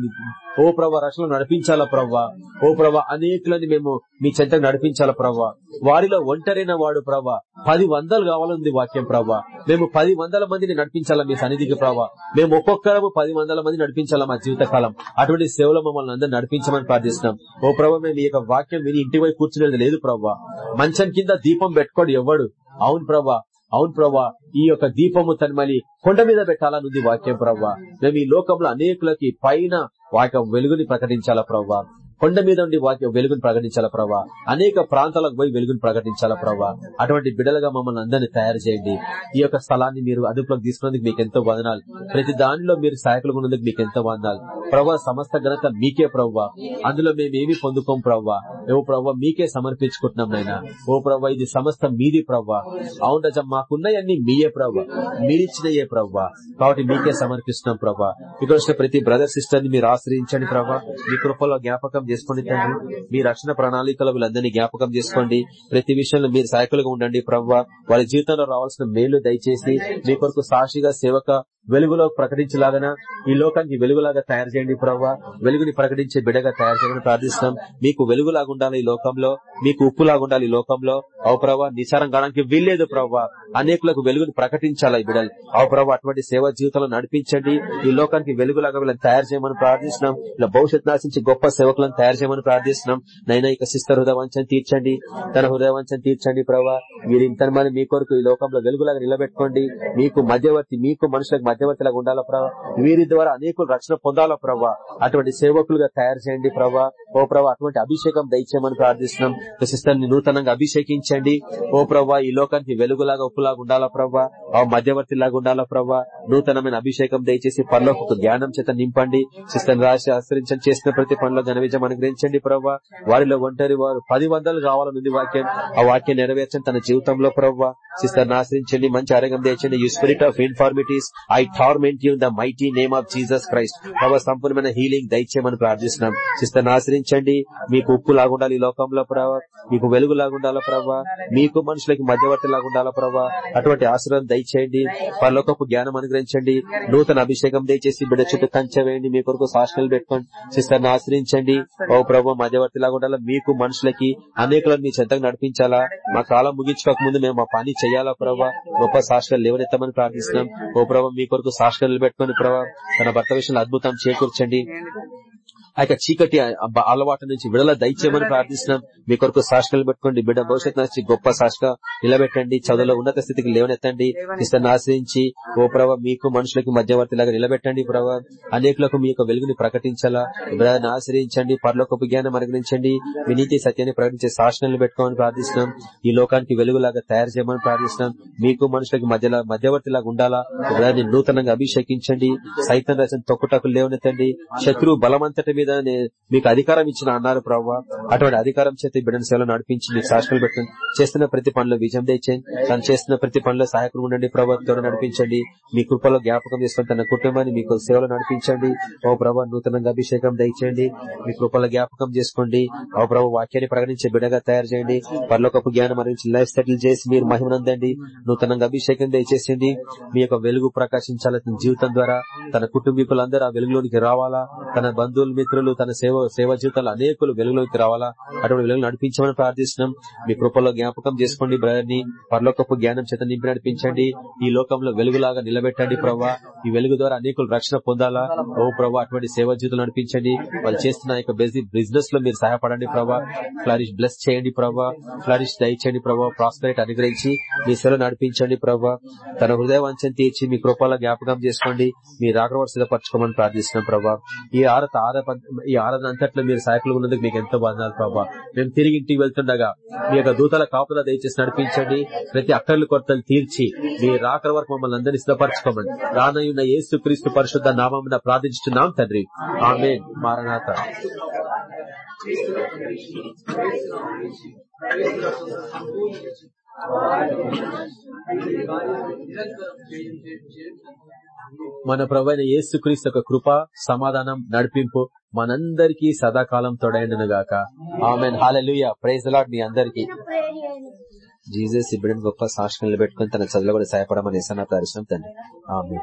Speaker 1: ఓ ప్రభా రక్షణ నడిపించాలా ప్రవ్వా? ఓ ప్రభా అనేకులని మేము మీ చెంతకు నడిపించాలా ప్రవ్వా? వారిలో ఒంటరైన వాడు ప్రవ్వా పది వందలు కావాలంది వాక్యం ప్రవ్వా. మేము పది వందల మందిని నడిపించాలా మీ సన్నిధికి ప్రవ్వా? మేము ఒక్కొక్కరము పది వందల మంది నడిపించాలా మా జీవితకాలం? అటువంటి సేవలో మమ్మల్ని అందరూ నడిపించమని ప్రార్థిస్తున్నాం. ఓ ప్రభా మేము ఈ యొక్క వాక్యం విని ఇంటి వైపు కూర్చునేది లేదు ప్రవ్వా. మంచం కింద దీపం పెట్టుకోడు ఎవ్వడు అవును ప్రభా అవును ప్రవ్వా ఈ యొక్క దీపము తన కొండ మీద పెట్టాలనుంది వాక్యం ప్రవ్వా. మేము ఈ లోకంలో అనేకులకి పైన వాక్యం వెలుగుని ప్రకటించాలా ప్రవ్వా? కొండ మీద ఉండి వాక్యం వెలుగుని ప్రకటించాలా ప్రభా అనేక ప్రాంతాలకు పోయి వెలుగుని ప్రకటించాలా ప్రభా అటువంటి బిడలుగా మమ్మల్ని అందరినీ తయారు చేయండి. ఈ యొక్క స్థలాన్ని మీరు అదుపులోకి తీసుకున్నందుకు మీకు ఎంతో వదనాలు. ప్రతి దానిలో మీరు సహాయకులుగా ఉన్నందుకు మీకు ఎంతో వందనాలు. ప్రభా సమస్త ఘనత మీకే ప్రవ్వా. అందులో మేమేమి పొందుకోం ప్రవ్వా? ఓ ప్రవ్వ మీకే సమర్పించుకుంటున్నాం నాయన. ఓ ప్రవ్వ ఇది సమస్త మీది ప్రవ్వ. అవును రజ మాకున్నాయన్ని మీయే ప్రవ్వా. మీరిచ్చినయే ప్రవ్వ. కాబట్టి మీకే సమర్పిస్తున్నాం ప్రవ్వ. ఇక్కడ వచ్చిన ప్రతి బ్రదర్ సిస్టర్ని మీరు ఆశ్రయించండి ప్రభా మీ కృపలో జ్ఞాపకం చేసుకోండి తండ్రి. మీ రక్షణ ప్రణాళికలో వీళ్ళందరినీ జ్ఞాపకం చేసుకోండి. ప్రతి విషయంలో మీరు సహాయకులుగా ఉండండి ప్రవ్వ. వాళ్ళ జీవితంలో రావాల్సిన మేలు దయచేసి మీ కొరకు సాక్షిగా సేవక వెలుగులో ప్రకటించలాగన ఈ లోకానికి వెలుగులాగా తయారు చేయండి ప్రవ్వా. వెలుగుని ప్రకటించే బిడగా తయారు చేయమని ప్రార్థిస్తున్నాం. మీకు వెలుగులాగా ఉండాలి ఈ లోకంలో. మీకు ఉప్పులాగా ఉండాలి ఈ లోకంలో. అవు ప్రభా నిసారం కావడానికి వీల్లేదు ప్రవ్వా. అనేకులకు వెలుగుని ప్రకటించాలి ఈ బిడలు? అవు ప్రభా అటువంటి సేవా జీవితంలో నడిపించండి. ఈ లోకానికి వెలుగులాగా వీళ్ళని తయారు చేయమని ప్రార్థిస్తున్నాం. ఇలా భవిష్యత్ నాశించి గొప్ప సేవకులను తయారు చేయమని ప్రార్థిస్తున్నాం. నైనా ఇక సిస్టర్ హృదయవంచని తీర్చండి. తన హృదయవంచని తీర్చండి ప్రవ్వా. మీరు ఇంత మీ కొరకు ఈ లోకంలో వెలుగులాగా నిలబెట్టుకోండి. మీకు మధ్యవర్తి మీకు మనుషులకు మధ్యవర్తిలాగా ఉండాలా ప్రభా వీరి ద్వారా అనేకులు రక్షణ పొందాలా ప్రభా? అటువంటి సేవకులుగా తయారు చేయండి ప్రభా. ఓ ప్రభా అటువంటి అభిషేకం దయచేయమని ప్రార్థిస్తున్నాం. సిస్టర్ నూతనంగా అభిషేకించండి. ఓ ప్రభా ఈ లోకానికి వెలుగులాగా ఉప్పులాగా ఉండాలా ప్రభా? ఆ మధ్యవర్తిలాగా ఉండాలా ప్రభా? నూతనమైన అభిషేకం దయచేసి పనిలోకి జ్ఞానం చేత నింపండి. సిస్టర్ రాశి ఆశ్రయించండి. చేసిన ప్రతి పనిలో ఘన విజయం అనుగ్రహించండి ప్రభా. వారిలో ఒంటరి వారు పది వందలు కావాలనుంది వాక్యం. ఆ వాక్యం నెరవేర్చండి తన జీవితంలో ప్రభా. సిస్టర్ ఆశ్రయించండి. మంచి ఆరోగ్యం తెచ్చండి you spirit of infirmities. I torment you the mighty name of Jesus Christ ప్రభావ సంపూర్ణమైన హీలింగ్ దయచేయమని ప్రార్థిస్తున్నాం. సిస్టర్ ఆశ్రయించండి మీకు ఉప్పు లాగుండాలి ఈ లోకంలో ప్రభా. మీకు వెలుగు లాగుండాలా ప్రభావ మీకు మనుషులకి మధ్యవర్తి లాగుండాలా ప్రభా. అటువంటి ఆశ్రయం దయచేయండి. పరలోకపు జ్ఞానం అనుగ్రహించండి. నూతన అభిషేకం దయచేసి బిడ్డ చుట్టూ కంచె వేయండి. మీ కొరకు సాక్షులు పెట్టుకోండి. సిస్టర్ ఆశ్రయించండి ఓ ప్రభా మధ్యవర్తి లాగుండాలా మీకు మనుషులకి అనేకలను మీ చెంతకు నడిపించాలా. మా కాలం ముగించుకోక ముందు మేము మా పని చేయాలా ప్రభావ గొప్ప సాక్షులు లేవనెత్తమని ప్రార్థిస్తున్నాం. ఓ ప్రభా మీకు కొరకు సాక్షులు పెట్టుకుని ప్రభావ తన భర్త విషయంలో అద్భుతం చేకూర్చండి. ఆ యొక్క చీకటి అలవాటు నుంచి విడుదల దయచేయమని ప్రార్థిస్తున్నాం. మీ కొరకు సాక్షులు పెట్టుకోండి. బిడ్డ భవిష్యత్ నుంచి గొప్ప సాక్షిగా నిలబెట్టండి. చదువులో ఉన్నత స్థితికి లేవనెత్తండి. ఇస్తాన్ని ఆశ్రయించి ఓ ప్రభా మీకు మనుషులకి మధ్యవర్తిలాగా నిలబెట్టండి ప్రభా. అనేకులకు మీ యొక్క వెలుగుని ప్రకటించాలా? బ్రదర్ని ఆశ్రయించండి. పరలోకపు జ్ఞానం అనుగ్రహించండి. మీ నీతి సత్యాన్ని ప్రకటించే సాక్షులను పెట్టుకోమని ప్రార్థిస్తున్నాం. ఈ లోకానికి వెలుగులాగా తయారు చేయమని ప్రార్థిస్తున్నాం. మీకు మనుషులకి మధ్యలో మధ్యవర్తిలాగా ఉండాలా? బ్రదర్ని నూతనంగా అభిషేకించండి. సైతం రచన తొక్కుటకులు లేవనెత్తండి. శత్రువు బలమంతటి మీద మీకు అధికారం ఇచ్చిన అన్నారు ప్రభావ అటువంటి అధికారం చేతి ఈ సేవలు నడిపించి మీకు సాక్షులు పెట్టండి. చేస్తున్న ప్రతి పనిలో విజయం తెచ్చండి తను చేస్తున్న ప్రతి పనిలో సహాయకులు ఉండండి ప్రభావం నడిపించండి. మీ కృపలో జ్ఞాపకం చేసుకుని తన కుటుంబాన్ని మీకు సేవలు నడిపించండి. ఓ ప్రభా నూతనంగా అభిషేకం దయచేయండి. మీ కృపలో జ్ఞాపకం చేసుకోండి. ఓ ప్రభు వాక్యాన్ని ప్రకటించే బిడగా తయారు చేయండి. పరలోకపు జ్ఞానం మరించి లైఫ్ సెటిల్ చేసి మీరు మహిమనందండి. నూతనంగా అభిషేకం దయచేసింది మీ యొక్క వెలుగు ప్రకాశించాలి తన జీవితం ద్వారా. తన కుటుంబీకులందరూ ఆ వెలుగులోనికి రావాలా? తన బంధువుల మీద మిత్రులు తన సేవ సేవ జీవితాలు అనేకులు వెలుగులోకి రావాలా? అటువంటి వెలుగులు నడిపించమని ప్రార్థిస్తున్నాం. మీ కృపలో జ్ఞాపకం చేసుకోండి బ్రదర్ని. పరలోకపు జ్ఞానం చేత నింపి నడిపించండి. ఈ లోకంలో వెలుగులాగా నిలబెట్టండి ప్రభా ఈ వెలుగు ద్వారా అనేకులు రక్షణ పొందాలా? ఓ ప్రభా అటువంటి సేవ జీవితాలు నడిపించండి. వాళ్ళు చేస్తున్న యొక్క బిజినెస్లో మీరు సహాయపడండి ప్రభా ఫ్లారిష్ బ్లెస్ చేయండి ప్రభా ఫ్లారిష్ దయచేయండి ప్రభావ ప్రాస్పరేట్ అనుగ్రహించి మీ సేవ నడిపించండి ప్రభా తన హృదయ వంచన తీర్చి మీ కృపలో జ్ఞాపకం చేసుకోండి. మీ రాకడ సిద్ధపరచుకోమని ప్రార్థిస్తున్నాం ప్రభా ఈ ఆరత ఆర ఈ ఆరాధన అంతట్లో మీరు సహాయకులు ఉన్నందుకు మీకు ఎంతో బాధనాలు ప్రభావ మేము తిరిగి ఇంటికి వెళ్తుండగా మీ యొక్క దూతల కాపుల దయచేసి నడిపించండి. ప్రతి అక్కర్లు కొరతలు తీర్చి మీ రాకర వరకు మమ్మల్ని అందరినీ సిద్ధపరచుకోమని రానయ్యున్న యేసు క్రీస్తు పరిశుద్ధ నామం ప్రార్థించుతున్నాం తండ్రి. ఆమె మారనాథ మన ప్రభైన యేసుక్రీస్తు యొక్క కృప సమాధానం నడిపింపు మనందరికీ సదాకాలం తోడైండును గాక. ఆమెన్. హాలెలుయ ప్రైజ్ లాడ్ మీ అందరికి. జీసస్ ఇబ్బడిని గొప్ప సాక్షి నిలబెట్టుకుని తన చదువులో కూడా సహాయపడమని ఇస్తున్న దర్శనం తండ్రి. ఆమె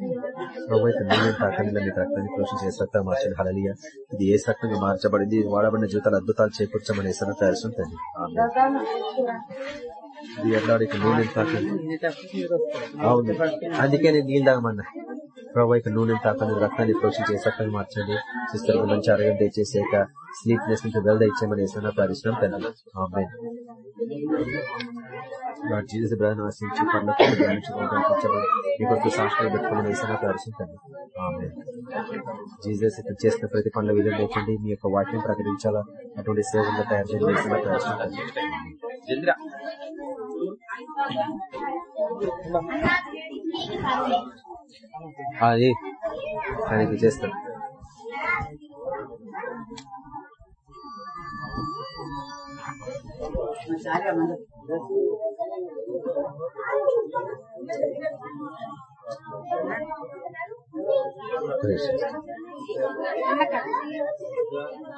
Speaker 1: మీకు రక్తాన్ని పోషించి మార్చండి హలలియ ఇది ఏ రక్తంగా మార్చబడింది వాడబడిన జీవితాలు అద్భుతాలు చేకూర్చమని తాకండి అవును అందుకే నేను నీళ్ళు తాగమన్నా ప్రభావ ఇక నూనె తాకండి రక్తాన్ని పోషించి చేసేటట్టు మార్చండి. సిస్టర్ మంచి ఆరోగ్యం దయచేసి స్లీప్నెస్ నుంచి వెల్ దయచేయమని ఇస్తున్న పరిశ్రమ తండ్రి. ఆమె లార్డ్ జీసస్ బ్రదర్ ఆశించి పనులకు కనిపించబడి మీ కొరకు సాక్షులు పెట్టుకోమని ఆమె జీసస్ ఇక్కడ చేసిన ప్రతి పనుల విధంగా మీ యొక్క వాక్యం ప్రకటించాలా? అటువంటి సేవలను తయారు చేసి వేసిన దర్శించండి అది ఆయనకి చేస్తాను.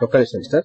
Speaker 1: ఒక్క నిమిషం సిస్టర్.